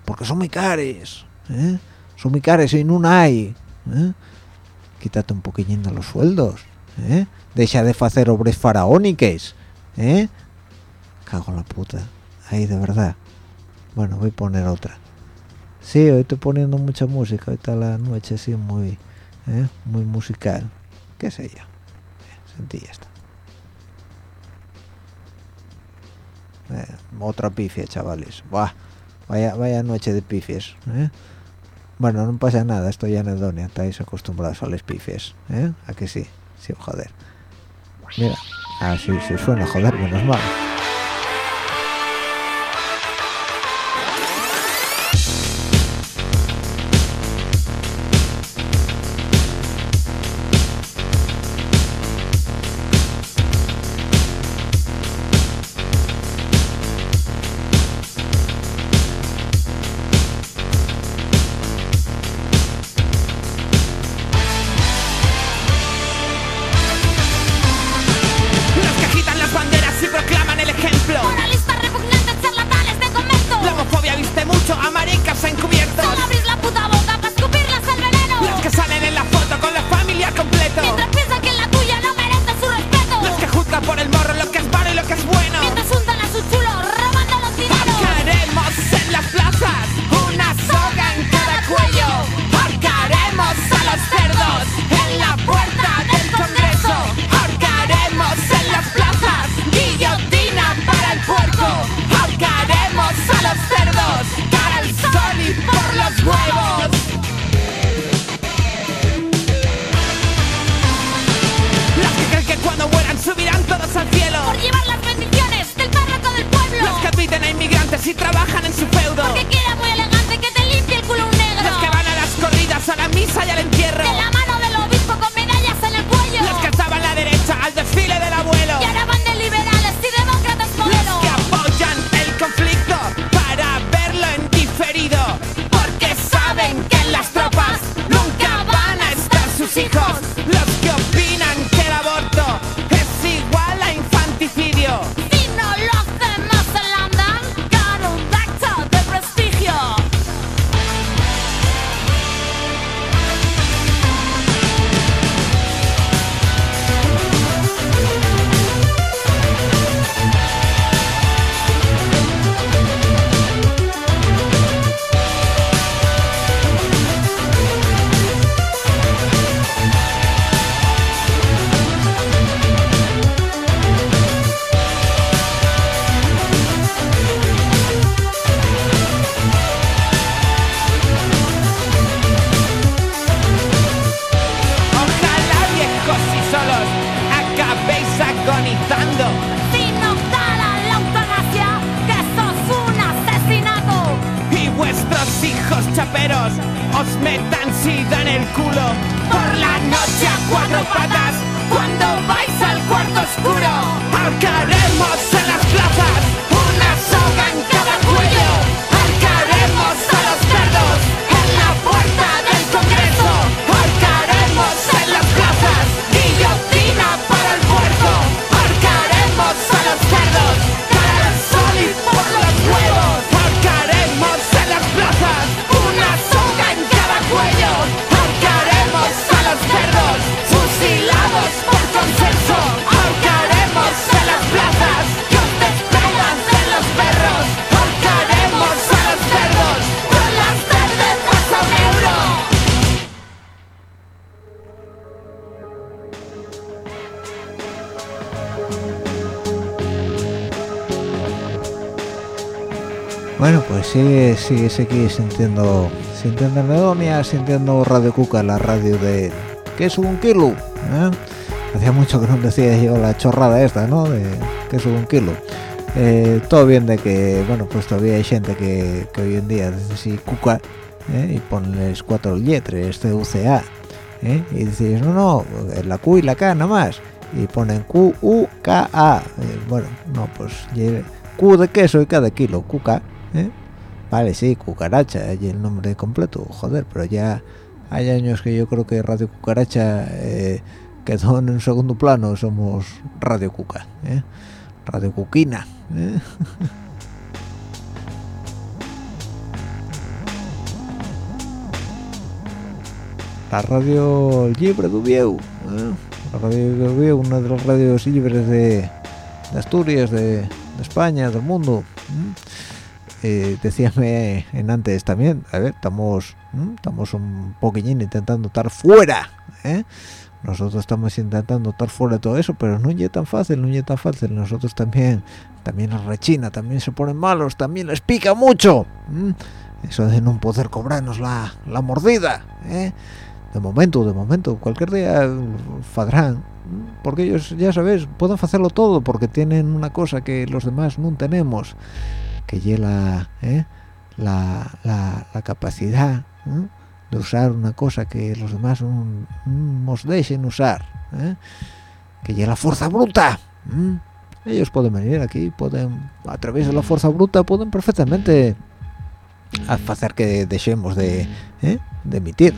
porque son muy cares ¿eh? son muy cares y no hay quítate un poquillín de los sueldos deja de hacer obras faraónicas cago en la puta. Ahí de verdad. Bueno voy a poner otra. Sí hoy estoy poniendo mucha música. Hoy está la noche así muy ¿eh? muy musical. Qué sé yo sentí esto eh, otra pifia chavales. Vaya vaya noche de pifies ¿eh? bueno no pasa nada estoy en Edonia estáis acostumbrados a las pifies a que sí sí joder. Mira. Ah sí, sí suena joder menos mal vuestros hijos chaperos os metan sida en el culo. Por la noche a cuatro patas, cuando vais al cuarto oscuro, arcaremos en las plazas. Bueno, pues sigue, sigue, sigue sintiendo, sintiendo Nedonia, sintiendo Radio Cuca, la radio de que es un kilo. ¿eh? Hacía mucho que no decía yo la chorrada esta, ¿no? De que es un kilo. Eh, todo bien de que, bueno, pues todavía hay gente que, hoy en día dice así Cuca ¿eh? y ponles cuatro letras, CUCA. ¿eh? Y dices, no, no, la Q y la K nada más. Y ponen Q, U, K, A. Eh, bueno, no, pues ye- Q de queso y de kilo, Cuca. ¿Eh? Vale, sí, cucaracha, y el nombre completo, joder, pero ya hay años que yo creo que Radio Cucaracha eh, quedó en un segundo plano, somos Radio Cuca, ¿eh? Radio Cuquina. ¿eh? La radio libre de Ubieu, ¿eh? la radio de Ubieu, una de las radios libres de, Asturias, de, de España, del mundo. ¿eh? Eh, decíame en antes también, a ver, estamos, estamos un poquillín intentando estar fuera, ¿eh? Nosotros estamos intentando estar fuera de todo eso, pero no es tan fácil, no es tan fácil. Nosotros también, también nos rechina, también se ponen malos, también les pica mucho. Eso de no poder cobrarnos la, la mordida, ¿eh? De momento, de momento, cualquier día fadrán, porque ellos, ya sabéis, pueden hacerlo todo, porque tienen una cosa que los demás no tenemos que lleva ¿eh? la, la, la capacidad de usar una cosa que los demás no, no nos dejen usar ¿eh? que lleva la fuerza bruta ellos pueden venir aquí pueden a través de la fuerza bruta pueden perfectamente hacer que dejemos de, ¿eh? de emitir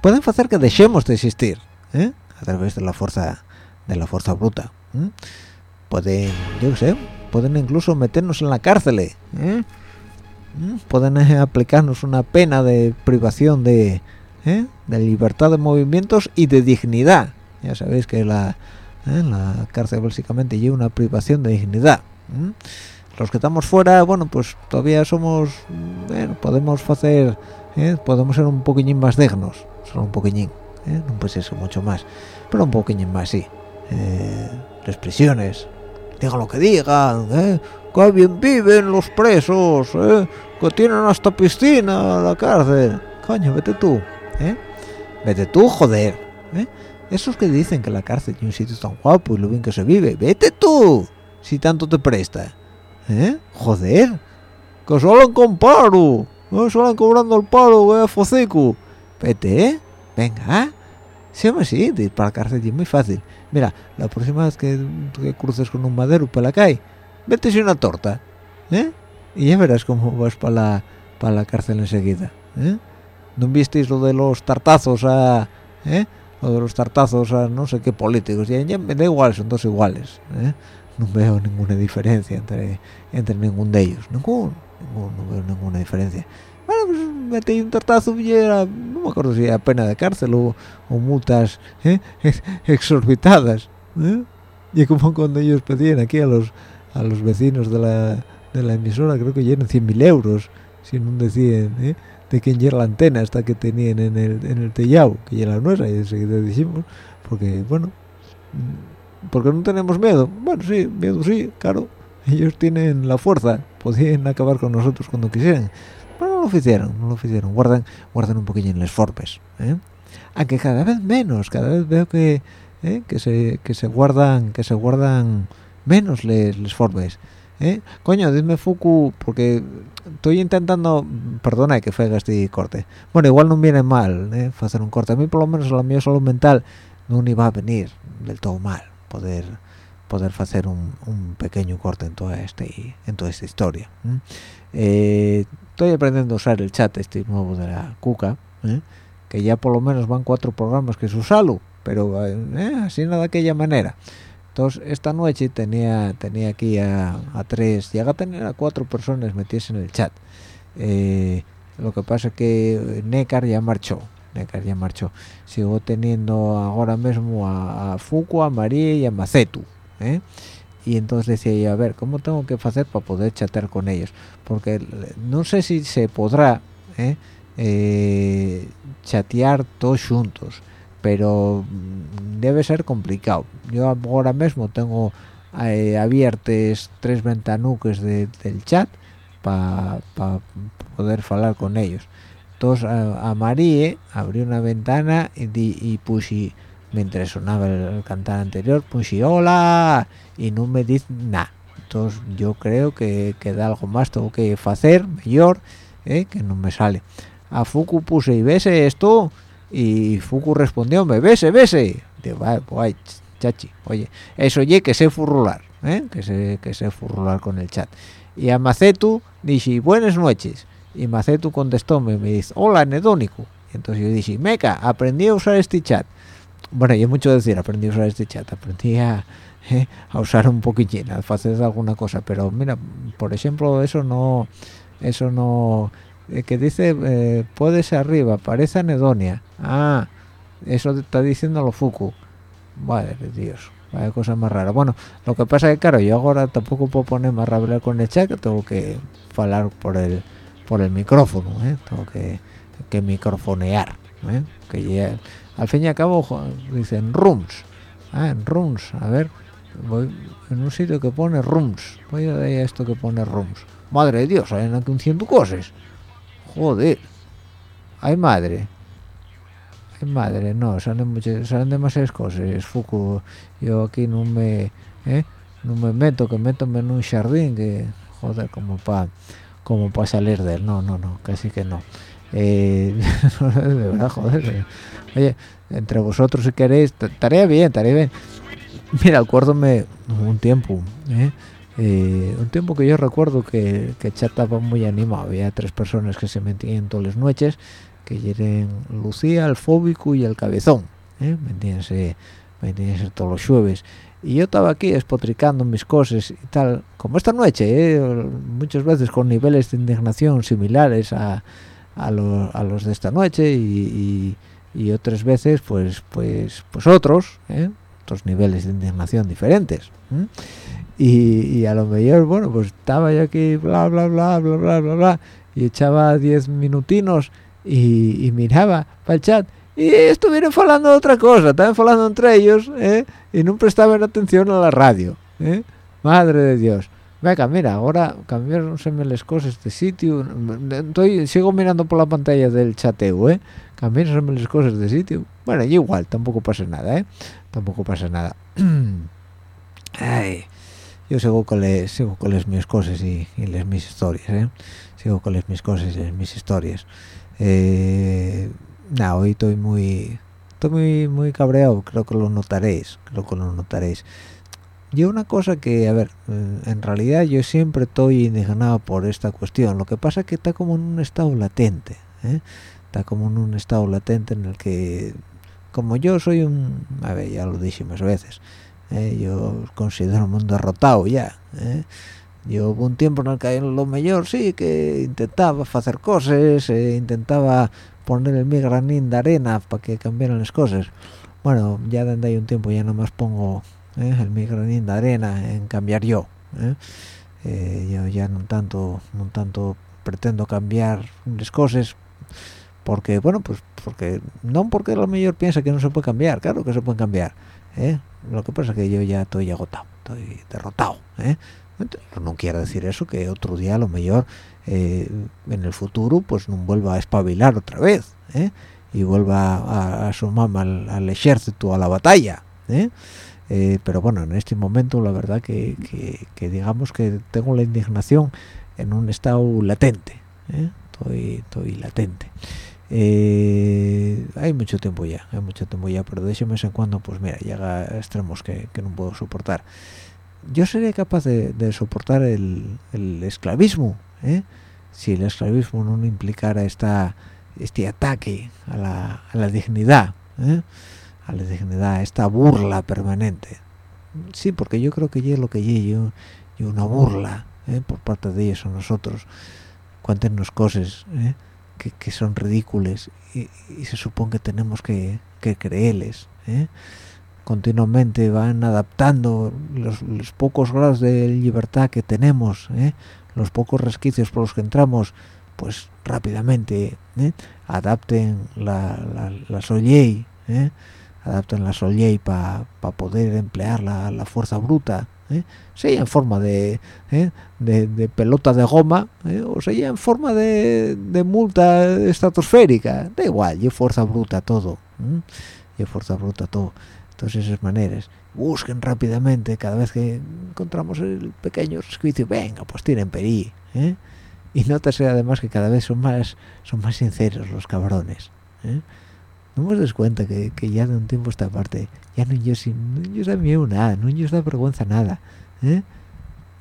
pueden hacer que dejemos de existir a través de la fuerza de la fuerza bruta pueden yo sé pueden incluso meternos en la cárcel ¿eh? ¿Mm? pueden eh, aplicarnos una pena de privación de, ¿eh? de libertad de movimientos y de dignidad. Ya sabéis que la, la cárcel básicamente lleva una privación de dignidad los que estamos fuera bueno pues todavía somos bueno, podemos hacer podemos ser un poquillín más dignos. Solo un poquillín no puede ser mucho más pero un poquillín más sí. Las prisiones digan lo que digan, ¿eh? que bien viven los presos, ¿eh? que tienen hasta piscina la cárcel. Coño, vete tú, ¿eh? Vete tú, joder, ¿eh? Esos que dicen que la cárcel es un sitio tan guapo y lo bien que se vive, vete tú, si tanto te presta, ¿eh? Joder, que solo con paro, ¿eh? solo cobrando el paro, ¿eh? Focico. Vete, ¿eh? Venga, Siempre sí, para la cárcel es muy fácil. Mira, la próxima vez que, que cruces con un madero por la calle, vete una torta, ¿eh? Y ya verás cómo vas para la, para la cárcel enseguida, ¿eh? ¿No visteis lo de los tartazos a, ¿eh? Lo de los tartazos a no sé qué políticos, ya, ya me da igual, son dos iguales, ¿eh? No veo ninguna diferencia entre, entre ningún de ellos, ningún, ningún, no veo ninguna diferencia. Ahí un tartazo y era, no me acuerdo si era pena de cárcel o, o multas ¿eh? exorbitadas. ¿eh? Y como cuando ellos pedían aquí a los a los vecinos de la, de la emisora, creo que llenan 100.000 euros, si no decían ¿eh? de quién era la antena hasta que tenían en el, en el tellado, que ya la nuestra, y enseguida decimos, porque bueno, porque no tenemos miedo. Bueno, sí, miedo sí, claro. Ellos tienen la fuerza, podían acabar con nosotros cuando quisieran. No lo hicieron, no lo hicieron. Guardan, guardan un poquillo en las forbes. ¿eh? Aunque cada vez menos, cada vez veo que, ¿eh? que se que se guardan, que se guardan menos les, les forbes. ¿eh? coño dime Fuku porque estoy intentando perdona que fue este corte bueno igual no viene mal ¿eh? hacer un corte a mí por lo menos la mi salud mental no iba a venir del todo mal poder poder hacer un, un pequeño corte en toda este en toda esta historia eh, estoy aprendiendo a usar el chat este nuevo de la cuca ¿eh? que ya por lo menos van cuatro programas que es usalo pero eh, así nada de aquella manera entonces esta noche tenía tenía aquí a, tres llega a tener a cuatro personas metidas en el chat eh, lo que pasa es que Necar ya marchó Necar ya marchó sigo teniendo ahora mismo a, a Fuku, a María y a Macetu ¿eh? Y entonces decía yo a ver cómo tengo que hacer para poder chatear con ellos porque no sé si se podrá ¿eh? Eh, chatear todos juntos pero mm, debe ser complicado. Yo ahora mismo tengo eh, tres ventanuques de, del chat para pa poder hablar con ellos. Entonces a, a Marie abrí una ventana y, di, y puse mientras sonaba el, cantar anterior puse hola y no me dice nada. Entonces yo creo que queda algo más tengo que hacer mejor ¿eh? que no me sale. A Fuku puse y bese esto y Fuku respondió me bese bese de guay chachi oye eso oye que sé furrular ¿eh? que sé que sé furrular con el chat y a Macetu dije buenas noches y Macetu contestó me, me dice hola anedónico y entonces yo dije meca aprendí a usar este chat bueno y es mucho decir aprendí a usar este chat aprendí a, eh, a usar un poquitín a hacer alguna cosa pero mira por ejemplo eso no eso no eh, que dice eh, puede ser arriba parece anedonia ah eso está diciendo lo Fuku madre Dios vaya cosa más rara bueno lo que pasa es que claro yo ahora tampoco puedo ponerme a hablar con el chat que tengo que hablar por el por el micrófono ¿eh? tengo que, que microfonear ¿eh? que ya, al fin y al cabo dicen rooms ah, en rooms a ver voy en un sitio que pone rooms voy a a esto que pone rooms madre de Dios hay aquí un ciento cosas. Joder. Ay madre. Ay madre no salen muchas salen demasiadas cosas. Fuku yo aquí no me ¿eh? no me meto que meto en un jardín que joder como para como para salir de él. No no no casi que no. Eh, de verdad joder oye entre vosotros si queréis estaría bien estaría bien mira acuérdome un tiempo ¿eh? Eh, un tiempo que yo recuerdo que, que estaba muy animado había tres personas que se metían todas las noches que eran Lucía, el fóbico y el cabezón ¿eh? metíanse, metíanse todos los jueves y yo estaba aquí espotricando mis cosas y tal como esta noche ¿eh? muchas veces con niveles de indignación similares a, a, lo, a los de esta noche y, y, y, otras veces pues pues pues otros ¿eh? otros niveles de indignación diferentes ¿eh? y, y, a lo mejor bueno pues estaba yo aquí bla bla bla bla bla bla bla y echaba 10 minutinos y, y, miraba para el chat y estuvieron hablando de otra cosa estaban hablando entre ellos ¿eh? y no prestaban atención a la radio ¿eh? madre de Dios venga mira ahora cambiaronse las cosas de sitio estoy sigo mirando por la pantalla del chateo ¿eh? Cambiaronse las cosas de sitio bueno y igual tampoco pasa nada ¿eh? tampoco pasa nada Ay yo sigo con les sigo con les mis cosas y, y les mis historias ¿eh? sigo con les mis cosas y les mis historias eh, nada hoy estoy muy estoy muy muy cabreado creo que lo notaréis creo que lo notaréis yo una cosa que a ver en realidad yo siempre estoy indignado por esta cuestión lo que pasa es que está como en un estado latente ¿eh? Está como en un estado latente en el que como yo soy un a ver ya lo dije más veces ¿eh? yo considero un derrotado ya ¿eh? yo hubo un tiempo en el que lo mejor sí que intentaba hacer cosas eh, intentaba poner el mi granín de arena para que cambiaran las cosas bueno ya desde ahí un tiempo ya nomás pongo ¿eh? el mi granín de arena en cambiar yo yo ya no tanto no tanto pretendo cambiar las cosas porque bueno pues porque no porque lo mejor piensa que no se puede cambiar claro que se puede cambiar ¿eh? lo que pasa es que yo ya estoy agotado estoy derrotado ¿eh? no quiere decir eso que otro día lo mejor eh, en el futuro pues no vuelva a espabilar otra vez y vuelva a, a sumar al, al, ejército a la batalla pero bueno, en este momento la verdad que, que, digamos que tengo la indignación en un estado latente. Estoy, estoy latente. Eh, hay mucho tiempo ya, hay mucho tiempo ya, pero de ese en cuando, pues mira, llega a extremos que, no puedo soportar. Yo sería capaz de, soportar el, esclavismo, si el esclavismo no implicara esta, este ataque a la, a la dignidad, a la dignidad, esta burla permanente. Sí, porque yo creo que es lo que yo, yo una burla ¿eh? por parte de ellos a nosotros. Cuéntenos cosas ¿eh? Que, son ridículas y, se supone que tenemos que, que creerles. ¿eh? Continuamente van adaptando los, pocos grados de libertad que tenemos, los pocos resquicios por los que entramos, pues rápidamente adapten la, la, la adaptan la solley para poder emplear la, fuerza bruta ¿eh? sea en forma de, ¿eh? de, pelota de goma ¿eh? o sea en forma de, multa estratosférica da igual y fuerza bruta todo y fuerza bruta todo entonces esas maneras busquen rápidamente cada vez que encontramos el pequeño resquicio venga pues tienen perí y nótese además que cada vez son más son más sinceros los cabrones no os des cuenta que, ya de un tiempo esta parte ya no yo sin no da miedo nada no yo da vergüenza nada ¿eh?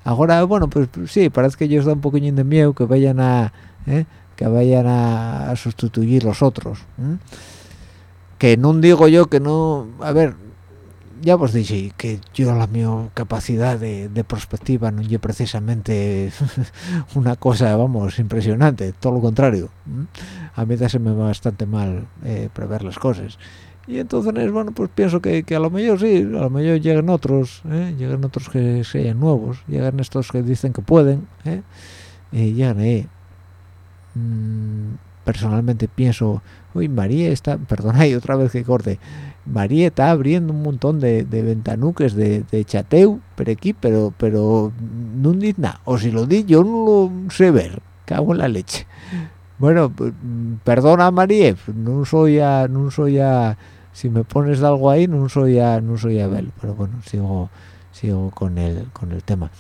ahora bueno pues sí parece que ellos da un poquillo de miedo que vayan a ¿eh? que vayan a, sustituir los otros que no digo yo que no a ver ya os dije que yo la mi capacidad de, de perspectiva no es precisamente una cosa vamos impresionante todo lo contrario a mí se me va bastante mal eh, prever las cosas y entonces bueno pues pienso que, a lo mejor sí a lo mejor llegan otros ¿eh? llegan otros que sean nuevos llegan estos que dicen que pueden ¿eh? y llegan ahí mm, personalmente pienso uy María está perdona y otra vez que corte María está abriendo un montón de, ventanuques de, de, chateu pero aquí pero pero no dice nada. O si lo di yo no lo sé ver. Cago en la leche. Bueno perdona María no soy a no soy a si me pones algo ahí no soy a no soy a ver. Pero bueno sigo sigo con el con el tema.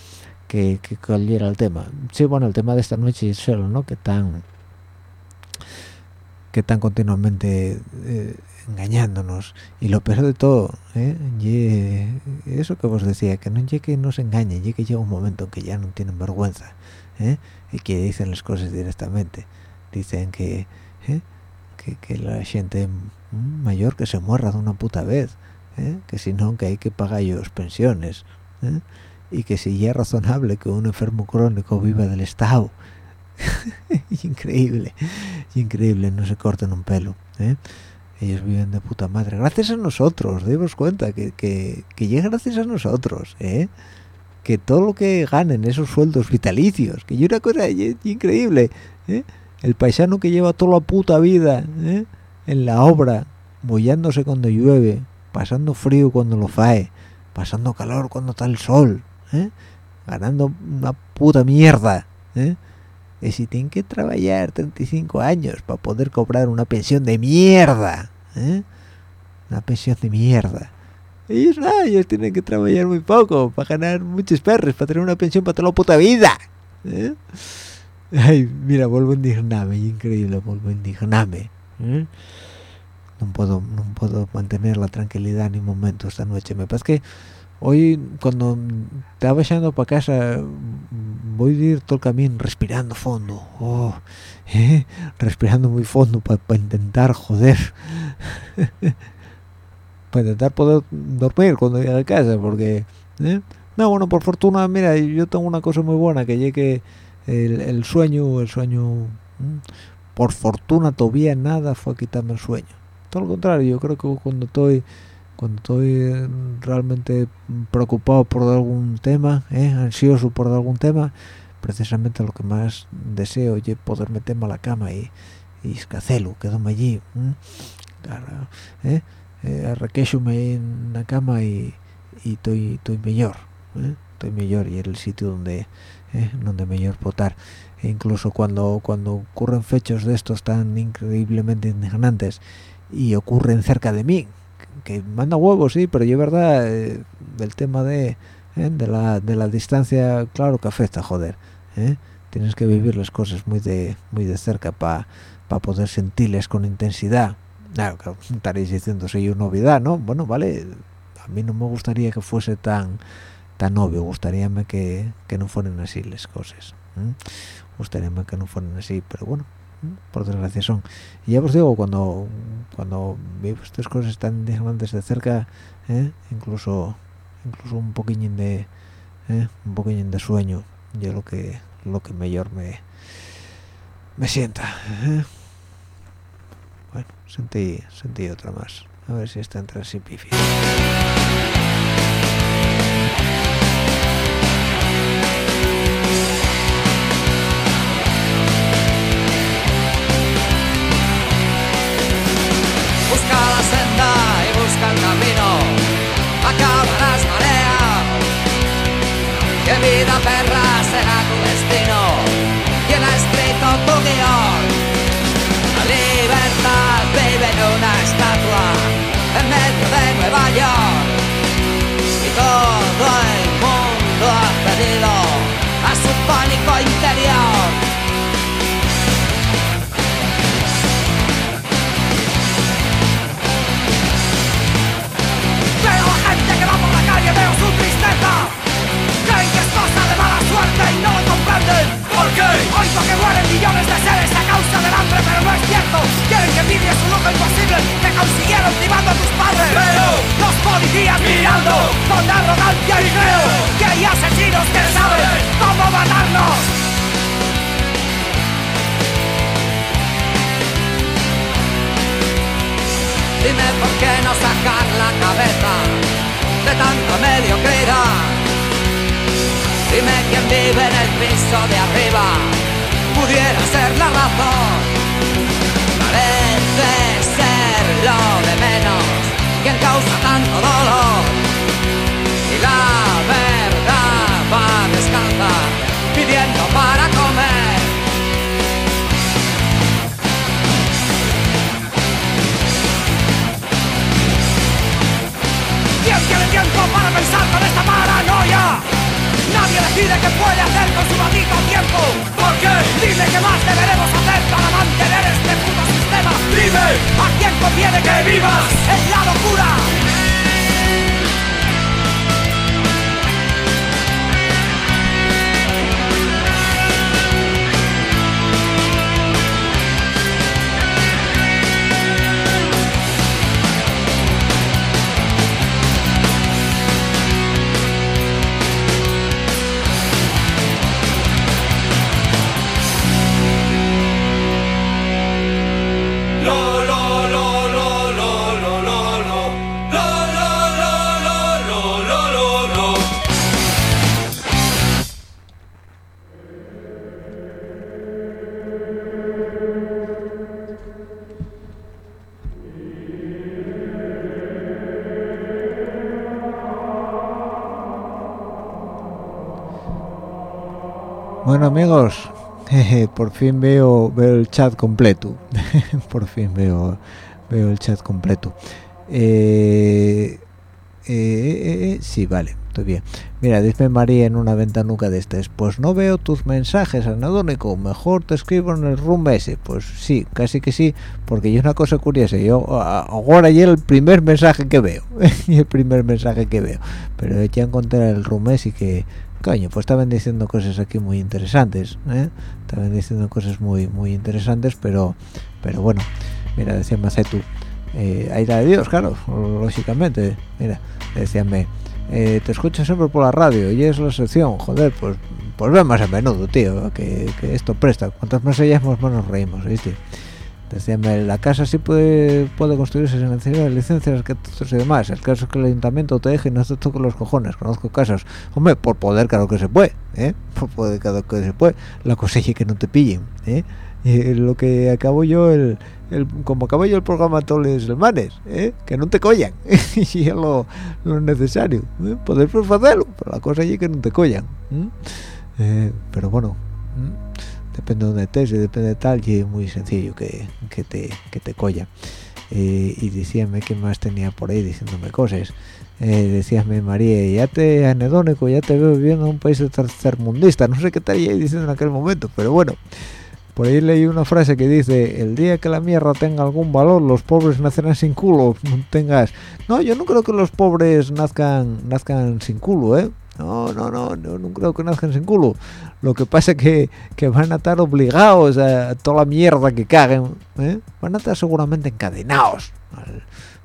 Que, que era el tema sí bueno el tema de esta noche es solo no que tan que están continuamente eh, engañándonos y lo peor de todo ¿eh? eso que vos decía que no llegue que nos engañen llegue que llega un momento en que ya no tienen vergüenza ¿eh? y que dicen las cosas directamente dicen que, ¿eh? que, la gente mayor que se muera de una puta vez que si no que hay que pagar ellos pensiones y que si ya es razonable que un enfermo crónico viva del estado increíble increíble no se corten un pelo ¿eh? Ellos viven de puta madre gracias a nosotros demos cuenta que, que, que llega gracias a nosotros ¿eh? que todo lo que ganen esos sueldos vitalicios que yo una cosa increíble ¿eh? el paisano que lleva toda la puta vida ¿eh? en la obra mollándose cuando llueve pasando frío cuando lo fae pasando calor cuando está el sol ¿eh? ganando una puta mierda ¿eh? Y si tienen que trabajar 35 años para poder cobrar una pensión de mierda ¿eh? una pensión de mierda ellos no ellos tienen que trabajar muy poco para ganar muchos perros para tener una pensión para toda la puta vida ¿eh? ay mira vuelvo a indignarme increíble vuelvo a indignarme ¿eh? no puedo no puedo mantener la tranquilidad ni un momento esta noche me parece que hoy cuando estaba yendo para casa voy a ir todo el camino respirando fondo oh, ¿eh? respirando muy fondo para intentar joder para intentar poder dormir cuando llegue a casa porque ¿eh? no bueno por fortuna mira yo tengo una cosa muy buena que llegue el, el sueño el sueño por fortuna todavía nada fue a quitarme el sueño todo lo contrario yo creo que cuando estoy cuando estoy realmente preocupado por algún tema, ¿eh? ansioso por algún tema, precisamente lo que más deseo es poder meterme a la cama y, y escacelo, quedarme allí, ¿eh? ¿eh? en la cama y, estoy, estoy mejor, ¿eh? estoy mejor y es el sitio donde ¿eh? donde mejor potar e incluso cuando cuando ocurren fechos de estos tan increíblemente indignantes y ocurren cerca de mí que manda huevos sí pero yo verdad eh, el tema de ¿eh? de la de la distancia claro que afecta joder ¿eh? tienes que vivir las cosas muy de muy de cerca para poder sentirles con intensidad claro estaréis diciendo si una novedad no bueno vale a mí no me gustaría que fuese tan tan obvio gustaríame que, que no fueran así las cosas gustaríame que no fueran así pero bueno por desgracia son y ya os digo cuando cuando vivo estas cosas tan distantes de cerca ¿eh? incluso incluso un poquillín de ¿eh? un poquillín de sueño yo lo que lo que mejor me me sienta ¿eh? bueno sentí sentí otra más a ver si está entre así pifi vida perra será tu destino y el estreito tu guión. Libertad vive en una estatua en medio de Nueva York y todo el mundo ha pedido a su pánico interno. Mueren millones de seres a causa del hambre, pero no es cierto. Quieren que envidies un lujo imposible que consiguieron timando a tus padres. Pero los policías mirando con arrogancia y creo Que hay asesinos que saben cómo matarnos. Dime por qué no sacar la cabeza de tanta mediocridad. Dime quién vive en el piso de arriba, pudiera ser la razón. Parece ser lo de menos quien causa tanto dolor. Y la verdad va a descansar pidiendo para comer. ¿Quién tiene tiempo para pensar con esta paranoia? Nadie decide qué puede hacer con su maldito tiempo ¿Por qué? Dime qué más deberemos hacer para mantener este puto sistema Dime ¿A quién conviene que vivas en la locura? Bueno amigos, por fin veo veo el chat completo. por fin veo veo el chat completo. Eh, eh, eh, eh, sí, vale, estoy bien. Mira, dice María en una ventanuca de estas, pues no veo tus mensajes, anadónico, mejor te escribo en el room ese. Pues sí, casi que sí, porque hay una cosa curiosa, yo ahora ya el primer mensaje que veo, y el primer mensaje que veo, pero ya encontré el room ese que, coño, pues estaban diciendo cosas aquí muy interesantes, ¿eh? Estaban diciendo cosas muy muy interesantes, pero pero bueno, mira, decía Macetu, eh, ahí de Dios, claro, lógicamente, mira, decíanme, eh, te escucho siempre por la radio y es la sección, joder, pues pues ve más a menudo, tío, que, que esto presta, cuantas más hayamos más nos reímos, ¿viste? Decíame, la casa sí puede, puede construirse sin necesidad de licencias, arquitectos y demás. El caso es que el ayuntamiento te deje y no te toque los cojones. Conozco casas. Hombre, por poder, claro que se puede, ¿eh? Por poder, claro que se puede. La cosa es que no te pillen, ¿eh? Y lo que acabo yo, el, como acabo yo el programa todos los semanas, ¿eh? Que no te collan. y es lo, lo necesario. ¿eh? Poder pues hacerlo, pero la cosa es que no te collan. ¿eh? Eh, pero bueno... depende de donde estés y depende de tal y es muy sencillo que, que te que te colla. Eh, y decíame que más tenía por ahí diciéndome cosas. Eh, María ya te anedónico ya te veo viviendo en un país tercermundista no sé qué estaría diciendo en aquel momento pero bueno. Por ahí leí una frase que dice el día que la mierda tenga algún valor los pobres nacerán sin culo tengas no yo no creo que los pobres nazcan nazcan sin culo eh no, no, no, no, creo que nazcan sin culo. Lo que pasa es que, que van a estar obligados a, toda la mierda que caguen. ¿eh? Van a estar seguramente encadenados.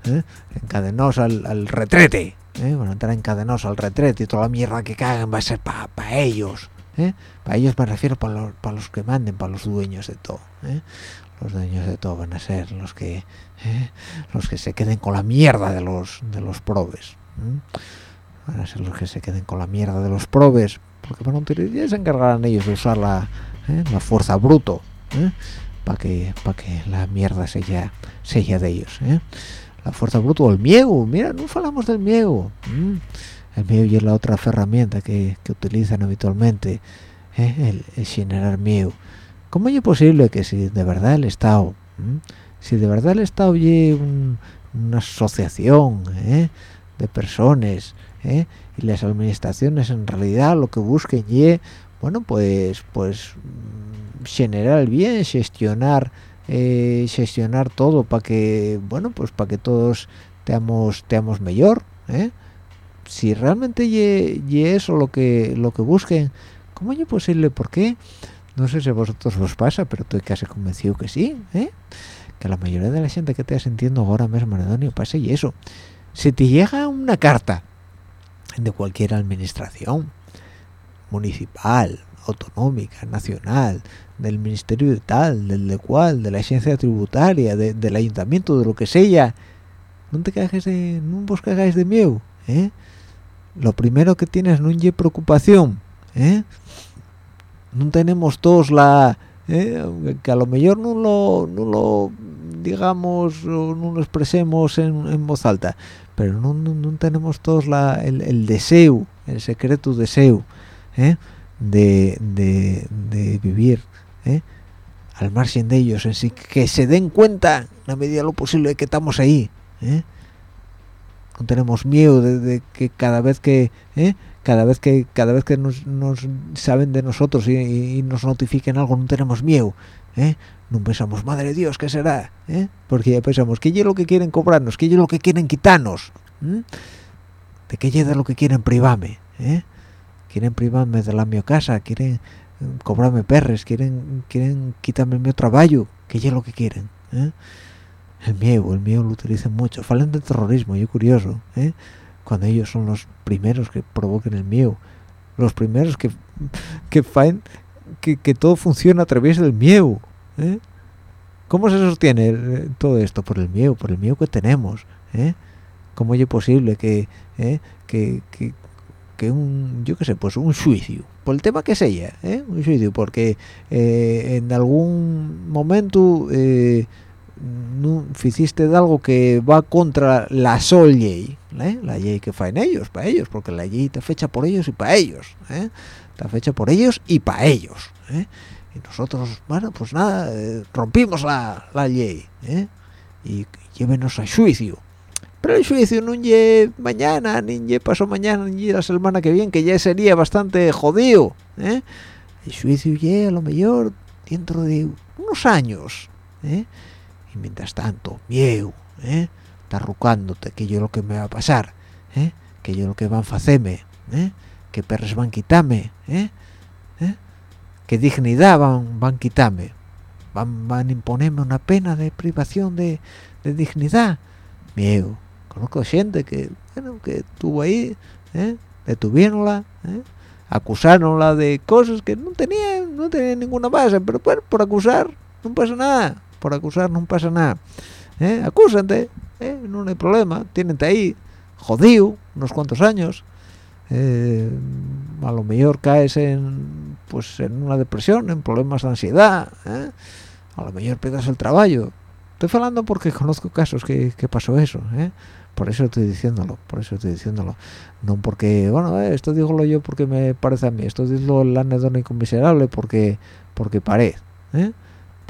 ¿eh? Encadenados al, retrete. ¿eh? Van a estar encadenados al retrete y toda la mierda que caguen va a ser para ellos. Para ellos me refiero para los, para los que manden, para los dueños de todo. Los dueños de todo van a ser los que los que se queden con la mierda de los de los probes van a ser los que se queden con la mierda de los probes porque para ya se encargarán ellos de usar la, ¿eh? la fuerza bruto ¿eh? para que para que la mierda sella sella de ellos ¿eh? la fuerza bruto el miedo mira no hablamos del miedo el miedo es la otra herramienta que, que utilizan habitualmente el, generar miedo ¿cómo es posible que si de verdad el Estado si de verdad el Estado es una asociación de personas ¿eh? y las administraciones en realidad lo que busquen y bueno pues pues mm, generar el bien gestionar eh, gestionar todo para que bueno pues para que todos teamos teamos mejor ¿eh? si realmente y, eso lo que lo que busquen cómo es posible por qué no sé si a vosotros os pasa pero estoy casi convencido que sí que la mayoría de la gente que te sintiendo ahora mismo Antonio pasa y eso si te llega una carta de cualquier administración municipal, autonómica, nacional, del ministerio de tal, del de cual, de la agencia tributaria, del ayuntamiento, de lo que sea, no te cajes de, no vos cagáis de miedo, ¿eh? Lo primero que tienes no es preocupación, ¿eh? No tenemos todos la, ¿eh? que a lo mejor no lo, no lo digamos, no lo expresemos en, en voz alta, pero no, no, tenemos todos la, el, deseo, el secreto deseo ¿eh? de, de, vivir ¿eh? al margen de ellos, en sí, que se den cuenta, en la medida de lo posible, de que estamos ahí. ¿eh? No tenemos miedo de, que cada vez que cada vez que cada vez que nos, nos saben de nosotros y, nos notifiquen algo, no tenemos miedo. no pensamos, madre Dios, ¿qué será? ¿Eh? Porque ya pensamos, ¿qué es lo que quieren cobrarnos? ¿Qué es lo que quieren quitarnos? ¿De qué es lo que quieren privarme? ¿Eh? Quieren privarme de la mi casa, quieren eh, cobrarme perres, quieren quieren quitarme mi trabajo, ¿qué es lo que quieren? ¿Eh? El miedo, el miedo lo utilizan mucho. Falan de terrorismo, yo curioso, ¿eh? Cuando ellos son los primeros que provoquen el miedo, los primeros que que, que, que todo funciona a través del miedo. ¿eh? ¿Cómo se sostiene eh, todo esto? Por el miedo, por el miedo que tenemos. ¿eh? ¿Cómo es posible que, ¿eh? que, que, un, yo qué sé, pues un suicidio? Por el tema que sea, ¿eh? un suicidio, porque en algún momento no hiciste algo que va contra la sol ley, la ley que en ellos, para ellos, porque la ley está fecha por ellos y para ellos, está fecha por ellos y para ellos y nosotros bueno pues nada eh, rompimos la, la ley ¿eh? y llévenos a juicio pero el juicio no es mañana ni pasó mañana ni la semana que viene que ya sería bastante jodido ¿eh? el juicio llega a lo mejor dentro de unos años ¿eh? Y mientras tanto miedo ¿eh? rucándote que yo lo que me va a pasar ¿eh? que yo lo que van a hacerme ¿eh? que perres van a quitarme ¿eh? que dignidad van, van quitarme van, van a imponerme una pena de privación de, dignidad miedo conozco gente que bueno que estuvo ahí ¿eh? detuvieronla ¿eh? acusáronla de cosas que no tenían no tenían ninguna base pero bueno, por acusar no pasa nada por acusar no pasa nada ¿eh? acúsate ¿eh? no hay problema tienen ahí jodido unos cuantos años eh, a lo mejor caes en pues en una depresión en problemas de ansiedad ¿eh? a lo mejor pierdes el trabajo estoy hablando porque conozco casos que, pasó eso ¿eh? por eso estoy diciéndolo por eso estoy diciéndolo no porque bueno esto digo yo porque me parece a mí esto digo el anedónico miserable porque porque paré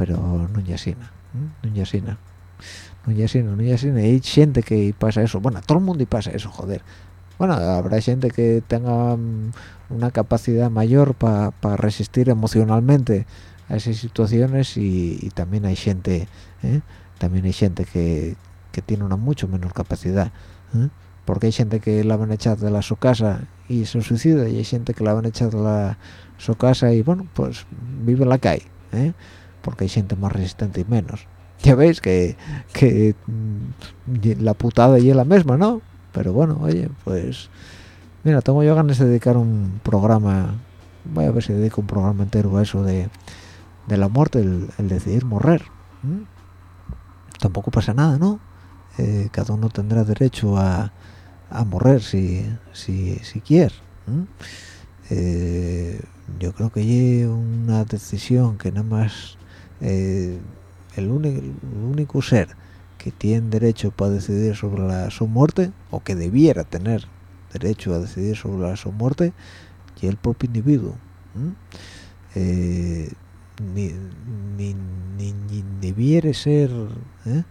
pero no yasina no yasina no hay gente que pasa eso bueno todo el mundo y pasa eso joder bueno habrá gente que tenga mm, una capacidad mayor para resistir emocionalmente a esas situaciones y, también hay gente ¿eh? también hay gente que, que, tiene una mucho menor capacidad ¿eh? porque hay gente que la van a echar de la su casa y se suicida y hay gente que la van a echar de la su casa y bueno pues vive en la calle ¿eh? Porque hay gente más resistente y menos. Ya veis que, que mm, la putada y es la misma no pero bueno oye pues mira tengo yo ganas de dedicar un programa voy a ver si dedico un programa entero a eso de, de la muerte el, decidir morrer tampoco pasa nada no eh, cada uno tendrá derecho a, a morrer si si, si quiere eh, yo creo que es una decisión que nada más eh, el, único, ser que tiene derecho para decidir sobre la, su muerte o que debiera tener derecho a decidir sobre la, su muerte y el propio individuo eh, ni, ni, ni, debiera ser ¿eh?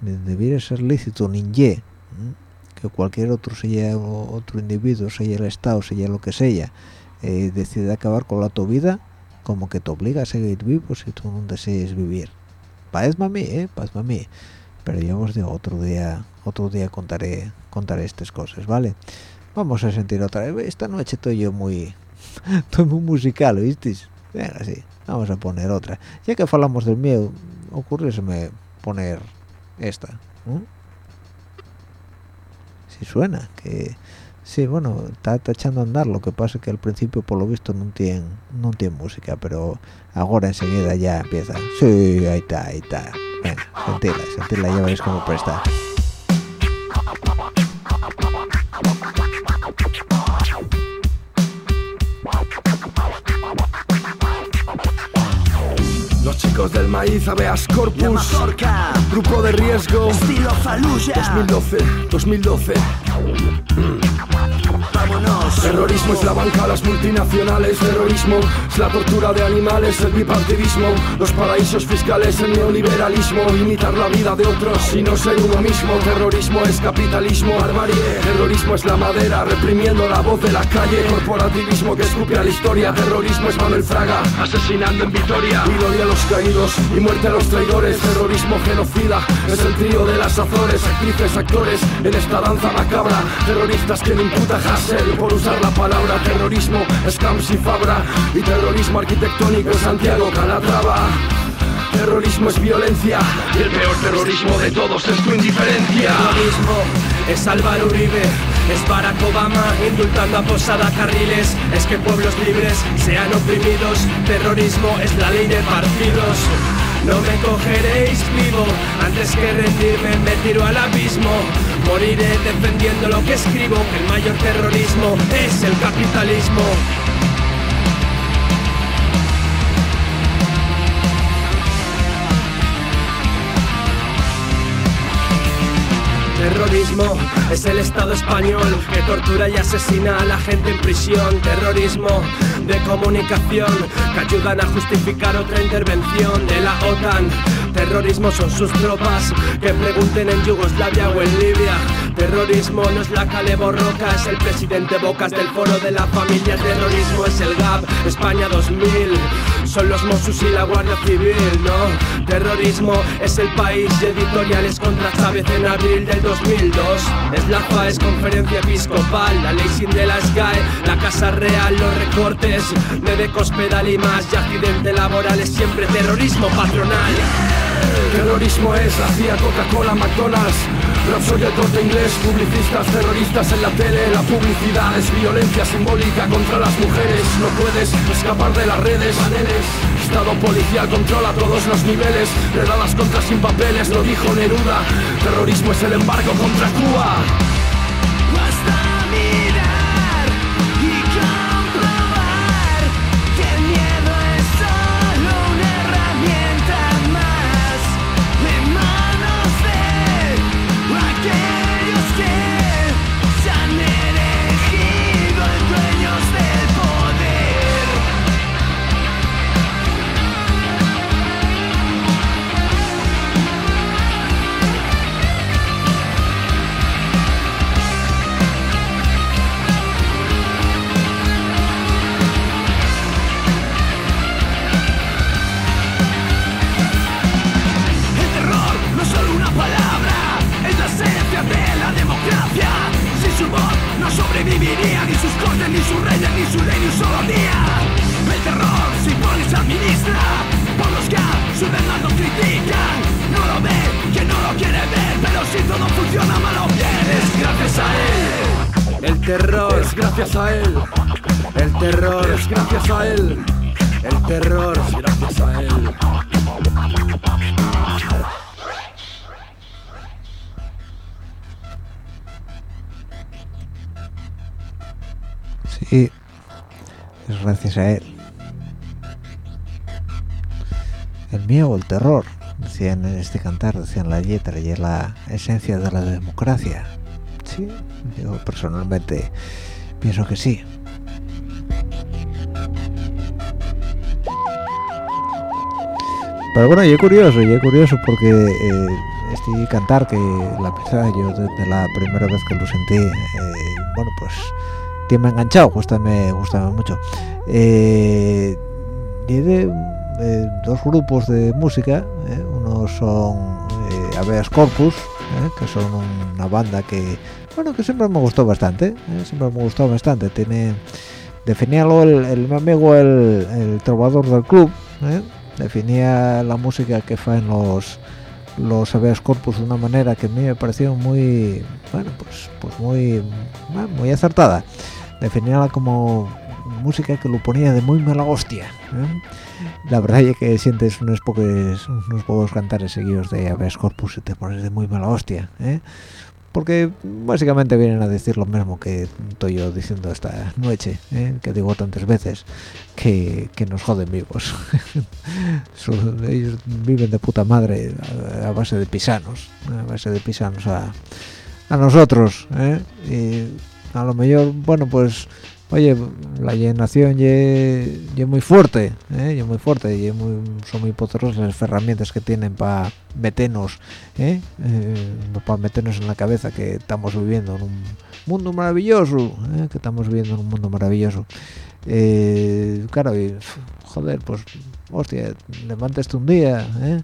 ni debiera ser lícito ni que cualquier otro sea otro individuo sea el estado sea lo que sea decide acabar con la tu vida como que te obliga a seguir vivo si tú no deseas vivir. Parece a mí eh a mí pero ya os digo otro día otro día contaré contaré estas cosas vale vamos a sentir otra vez. Esta noche estoy yo muy estoy muy musical ¿visteis? venga sí vamos a poner otra. Ya que hablamos del miedo me poner esta si suena que Sí, bueno, está, echando a andar, lo que pasa es que al principio por lo visto no tiene, no tiene música, pero ahora enseguida ya empieza. Sí, ahí está, ahí está. Venga, sentirla, sentirla, ya veis cómo presta. Chicos del maíz, Aveas Corpus, Grupo de Riesgo, Estilo Fallujah 2012, 2012. Terrorismo es la banca, las multinacionales. Terrorismo es la tortura de animales, el bipartidismo. Los paraísos fiscales, el neoliberalismo. Imitar la vida de otros y no ser uno mismo. Terrorismo es capitalismo, barbarie. Terrorismo es la madera, reprimiendo la voz de la calle. Corporativismo que escupe a la historia. Terrorismo es Manuel Fraga, asesinando en Vitoria. Gloria a los caídos y muerte a los traidores. Terrorismo genocida es el trío de las Azores. Actrices, actores en esta danza macabra. Terroristas que no imputa Hassel por usar la palabra terrorismo es y Fabra y terrorismo arquitectónico es Santiago Calatrava. Terrorismo es violencia y el peor terrorismo de todos es tu indiferencia. Terrorismo es Álvaro Uribe, es Barack Obama indultando a Posada Carriles. Es que pueblos libres sean oprimidos. Terrorismo es la ley de partidos. No me cogeréis vivo, antes que rendirme me tiro al abismo. Moriré defendiendo lo que escribo, que el mayor terrorismo es el capitalismo. Terrorismo es el Estado español que tortura y asesina a la gente en prisión. Terrorismo de comunicación que ayudan a justificar otra intervención de la OTAN. Terrorismo son sus tropas que pregunten en Yugoslavia o en Libia. Terrorismo no es la Cale Borroca, es el presidente Bocas del foro de la familia. Terrorismo es el GAP, España 2000 son los Mossos y la Guardia Civil, ¿no? Terrorismo es el país y editoriales contra Chávez en abril del 2002. Es la FAES, conferencia episcopal, la ley sin de las GAE, la Casa Real, los recortes de Decospedal y más, y accidente laboral es siempre terrorismo patronal. Terrorismo es la CIA, Coca-Cola, McDonald's soy el corte inglés, publicistas, terroristas en la tele. La publicidad es violencia simbólica contra las mujeres. No puedes escapar de las redes Estado policial controla todos los niveles. Redadas contra sin papeles, lo dijo Neruda. Terrorismo es el embargo contra Cuba gracias a él. El terror es gracias a él. El terror es gracias a él. Sí, es gracias a él. El miedo el terror, decían en este cantar, decían la letra, y es la esencia de la democracia. Sí, yo personalmente pienso que sí. Pero bueno, y es curioso, y es curioso porque eh, este cantar que la verdad yo desde la primera vez que lo sentí, eh, bueno pues me ha enganchado, gustame, gustame mucho. Eh, y dos grupos de música, eh, uno son eh, Aveas Corpus, eh, que son una banda que, bueno, que siempre me gustó bastante, eh, siempre me gustó bastante. Tiene, definíalo el, el mi amigo el, el trovador del club, eh, definía la música que en los los habeas corpus de una manera que a mí me pareció muy bueno pues pues muy muy acertada definirla como música que lo ponía de muy mala hostia ¿eh? la verdad es que sientes unos pocos unos pocos cantares seguidos de habeas corpus y te pones de muy mala hostia. Porque básicamente vienen a decir lo mismo que estoy yo diciendo esta noche, ¿eh? que digo tantas veces, que, que nos joden vivos. ellos viven de puta madre a, base de pisanos, a base de pisanos a, a nosotros. ¿eh? Y a lo mejor, bueno, pues oye, la llenación es muy fuerte, ¿eh? y muy fuerte, y muy, son muy poderosas las herramientas que tienen para meternos, ¿eh? eh, para meternos en la cabeza que estamos viviendo en un mundo maravilloso, ¿eh? que estamos viviendo en un mundo maravilloso. Eh, claro, y joder, pues, hostia, levantaste un día, ¿eh?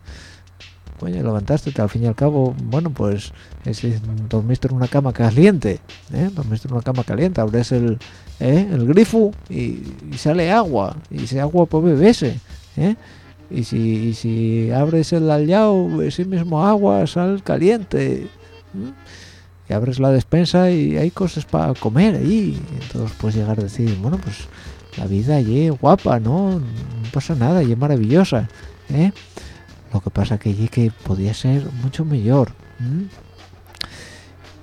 coño, levantaste, al fin y al cabo, bueno, pues es, dormiste en una cama caliente, ¿eh? dormiste en una cama caliente, abres el, ¿eh? el grifo y, sale agua, y ese agua puede beberse, ¿eh? y, si, si abres el aliado, ese mismo agua sale caliente, ¿eh? y abres la despensa y hay cosas para comer ahí, entonces puedes llegar a decir, bueno, pues la vida allí guapa, ¿no? No pasa nada, y es maravillosa, ¿eh? lo que pasa que allí que podía ser mucho mejor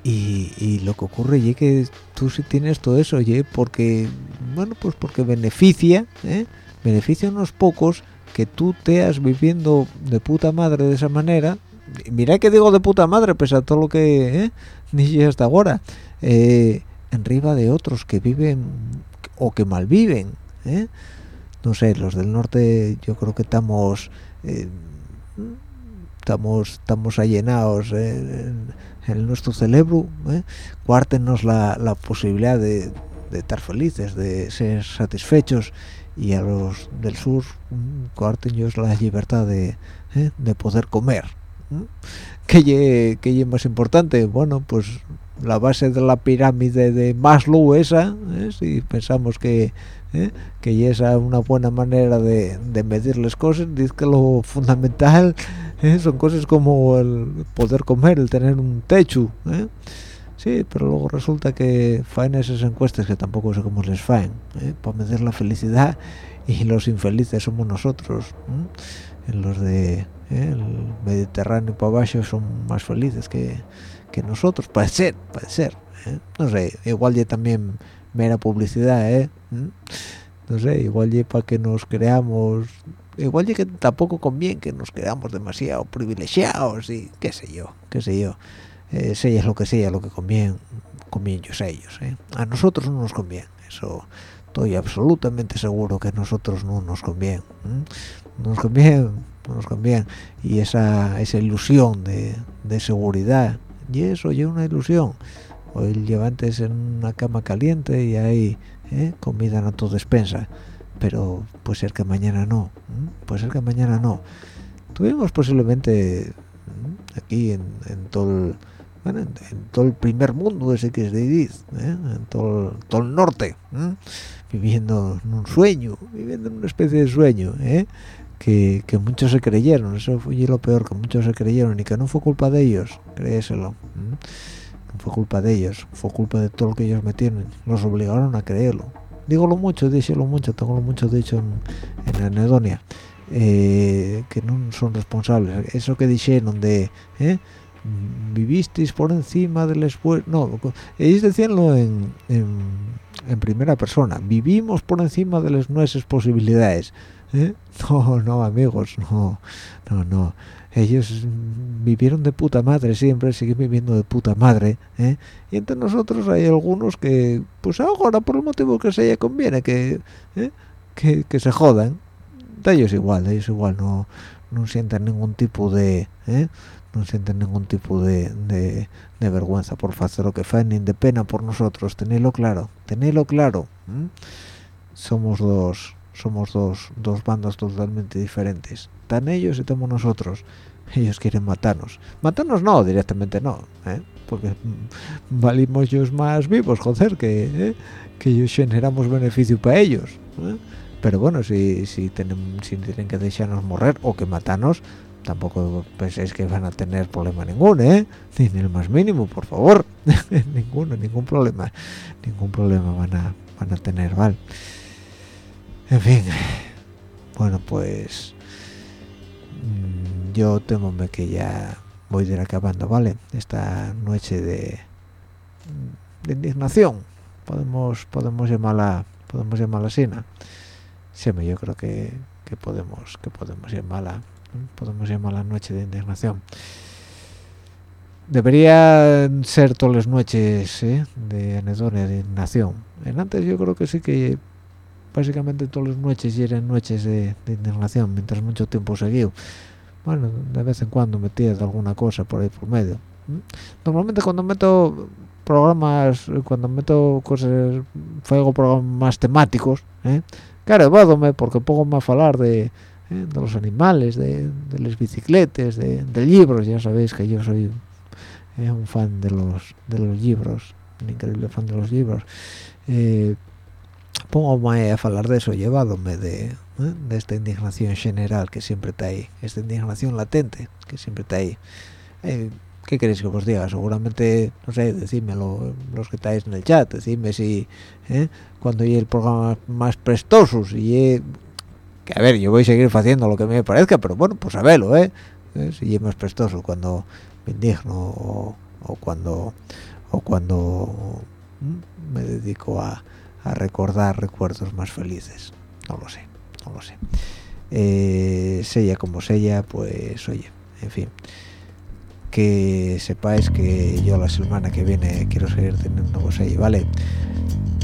y, y, lo que ocurre es que tú si tienes todo eso oye porque bueno pues porque beneficia ¿eh? beneficia a unos pocos que tú teas viviendo de puta madre de esa manera mira que digo de puta madre pese a todo lo que ¿eh? hasta ahora eh, en riba de otros que viven o que malviven ¿eh? no sé los del norte yo creo que estamos eh, estamos estamos allenados en, en, nuestro cerebro ¿eh? cuártenos la, la posibilidad de, de, estar felices de ser satisfechos y a los del sur cuártenos la libertad de, ¿eh? de poder comer que es más importante bueno pues la base de la pirámide de Maslow esa ¿eh? si pensamos que ¿eh? que es una buena manera de, de, medir las cosas dice que lo fundamental ¿eh? son cosas como el poder comer el tener un techo ¿eh? sí pero luego resulta que faen esas encuestas que tampoco sé cómo les faen para medir la felicidad y los infelices somos nosotros los de el Mediterráneo para abajo son más felices que, que nosotros puede ser puede ser no sé igual ya también mera publicidad, ¿eh? No sé, igual y para que nos creamos, igual y que tampoco conviene que nos creamos demasiado privilegiados y qué sé yo, qué sé yo, eh, lo que sea, lo que conviene, conviene ellos a ellos, ¿eh? A nosotros no nos conviene, eso estoy absolutamente seguro que a nosotros no nos conviene, ¿eh? nos conviene, no nos conviene, y esa, esa ilusión de, de seguridad, y eso ya una ilusión, hoy llevantes en una cama caliente y hay ¿eh? comida en tu despensa pero puede ser que mañana no puede ser que mañana no. Tuvimos posiblemente aquí en, todo el bueno, en, todo el primer mundo ese que es de ¿eh? en todo, el norte, viviendo en un sueño, viviendo en una especie de sueño, ¿eh? que, muchos se creyeron, eso fue lo peor, que muchos se creyeron y que no fue culpa de ellos, créeselo fue culpa de ellos fue culpa de todo lo que ellos metieron los obligaron a creerlo digo lo mucho lo mucho tengo lo mucho dicho en, en anedonia eh, que no son responsables. Eso que dijeron de ¿eh? vivisteis por encima del esfuerzo no ellos decíanlo en, en, primera persona. Vivimos por encima de las nuestras posibilidades ¿eh? no no amigos no no no ellos vivieron de puta madre siempre siguen viviendo de puta madre ¿eh? y entre nosotros hay algunos que pues ahora por el motivo que se conviene que, ¿eh? que, que se jodan. De ellos igual de ellos igual no no sienten ningún tipo de no sienten ningún tipo de, de, vergüenza por hacer lo que fan ni de pena por nosotros. Tenedlo claro tenedlo claro somos dos somos dos, dos bandas totalmente diferentes ellos y estamos nosotros ellos quieren matarnos matarnos no directamente no ¿eh? porque valimos ellos más vivos joder que ¿eh? que ellos generamos beneficio para ellos ¿eh? pero bueno si si tienen si tienen que dejarnos morir o que matarnos tampoco penséis que van a tener problema ninguno, ¿eh? Ni el más mínimo, por favor. ninguno, ningún problema. Ningún problema van a, van a tener, ¿vale? En fin. Bueno, pues... Mm, yo temo que ya voy a ir acabando, ¿vale? Esta noche de, de indignación. Podemos podemos llamarla podemos llamarla ¿no? Sí, yo creo que, que podemos que podemos llamarla podemos llamar la noche de indignación deberían ser todas las noches ¿eh? de anedonia de indignación en antes yo creo que sí que básicamente todas las noches eran noches de, indignación mientras mucho tiempo seguido bueno de vez en cuando metía alguna cosa por ahí por medio normalmente cuando meto programas cuando meto cosas fuego programas más temáticos ¿eh? claro evádome porque pongo más a hablar de ¿eh? de los animales, de, de las bicicletas, de, libros, ya sabéis que yo soy eh, un fan de los de los libros, un increíble fan de los libros. Eh, pongo a hablar de eso, llevadome de, ¿eh? de esta indignación general que siempre está ahí, esta indignación latente que siempre está ahí. ¿Qué queréis que os diga? Seguramente, no sé, decídmelo los que estáis en el chat, decidme si cuando hay el programa más prestosos y que a ver, yo voy a seguir haciendo lo que me parezca, pero bueno, pues a verlo, ¿eh? ¿Eh? Si es más prestoso cuando me indigno o, cuando o cuando me dedico a, recordar recuerdos más felices. No lo sé, no lo sé. Eh, sella como sella, pues oye, en fin. Que sepáis que yo la semana que viene quiero seguir teniendo ahí, ¿vale?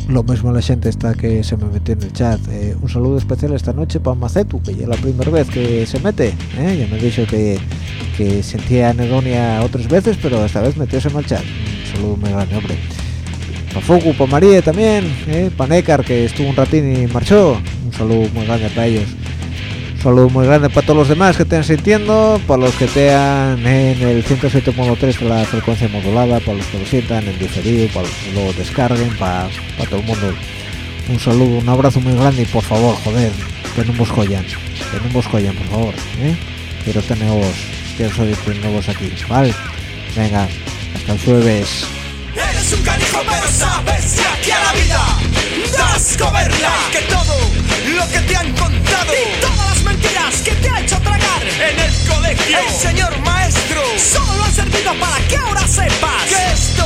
lo mismo la gente está que se me metió en el chat eh, un saludo especial esta noche para Macetu que ya es la primera vez que se mete ¿eh? ya me he dicho que, que sentía anedonia otras veces pero esta vez metióse en el chat un saludo muy grande hombre para María también ¿eh? para Nekar que estuvo un ratín y marchó un saludo muy grande para ellos saludo muy grande para todos los demás que estén sintiendo, para los que estén en el 107.3 con la frecuencia modulada, para los que lo sientan en diferido, para los que lo descarguen, para, para todo el mundo. Un saludo, un abrazo muy grande y por favor, joder, vos joyan, vos joyan, por favor, ¿eh? Quiero teneros, quiero soy nuevos aquí, ¿vale? Venga, hasta el jueves. Eres un canijo pero sabes que aquí a la vida das coberla Que todo lo que te han contado. Y todas las mentiras que te ha hecho tragar En el colegio. El señor maestro Solo han servido para que ahora sepas Que esto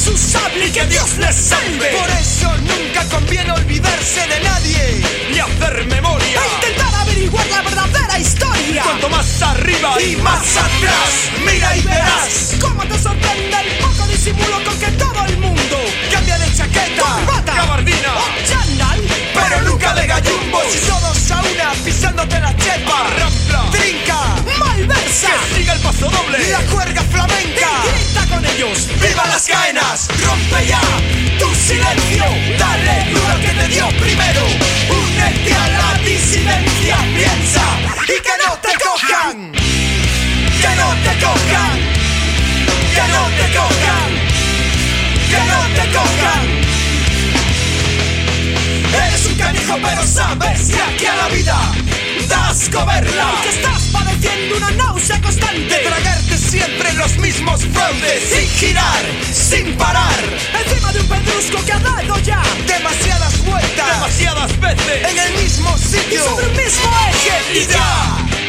su sable y que Dios les salve. Por eso nunca conviene olvidarse de nadie ni hacer memoria e intentar averiguar la verdadera historia. Cuanto más arriba y más atrás, mira y verás cómo te sorprende el poco disimulo con que todo el mundo cambia de chaqueta, corbata, gabardina o chandal, pero nunca de gallumbo. Si todos a una pisándote la chepa, rampla, trinca, malversa. Que siga el paso doble. La cuerda. Y ¡Viva las caenas! ¡Rompe ya tu silencio! ¡Dale duro al que te dio primero! ¡Únete a la disidencia! ¡Piensa! ¡Y que no te cojan! ¡Que no te cojan! ¡Que no te cojan! ¡Que no te cojan! Eres un canijo pero sabes que aquí a la vida das coberla Que estás padeciendo una náusea constante. Tragarte siempre los mismos fraudes Sin girar, sin parar Encima de un pedrusco que ha dado ya. Demasiadas vueltas Demasiadas veces. En el mismo Y sitio sobre el mismo eje. Y ya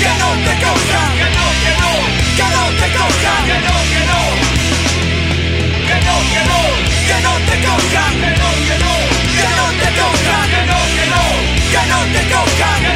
que no te cojan, que no, que no, que no te cojan, que no, que no, que no, que no, que no te cojan, que no, que no, que no te cojan, que no, que no, que no te cojan.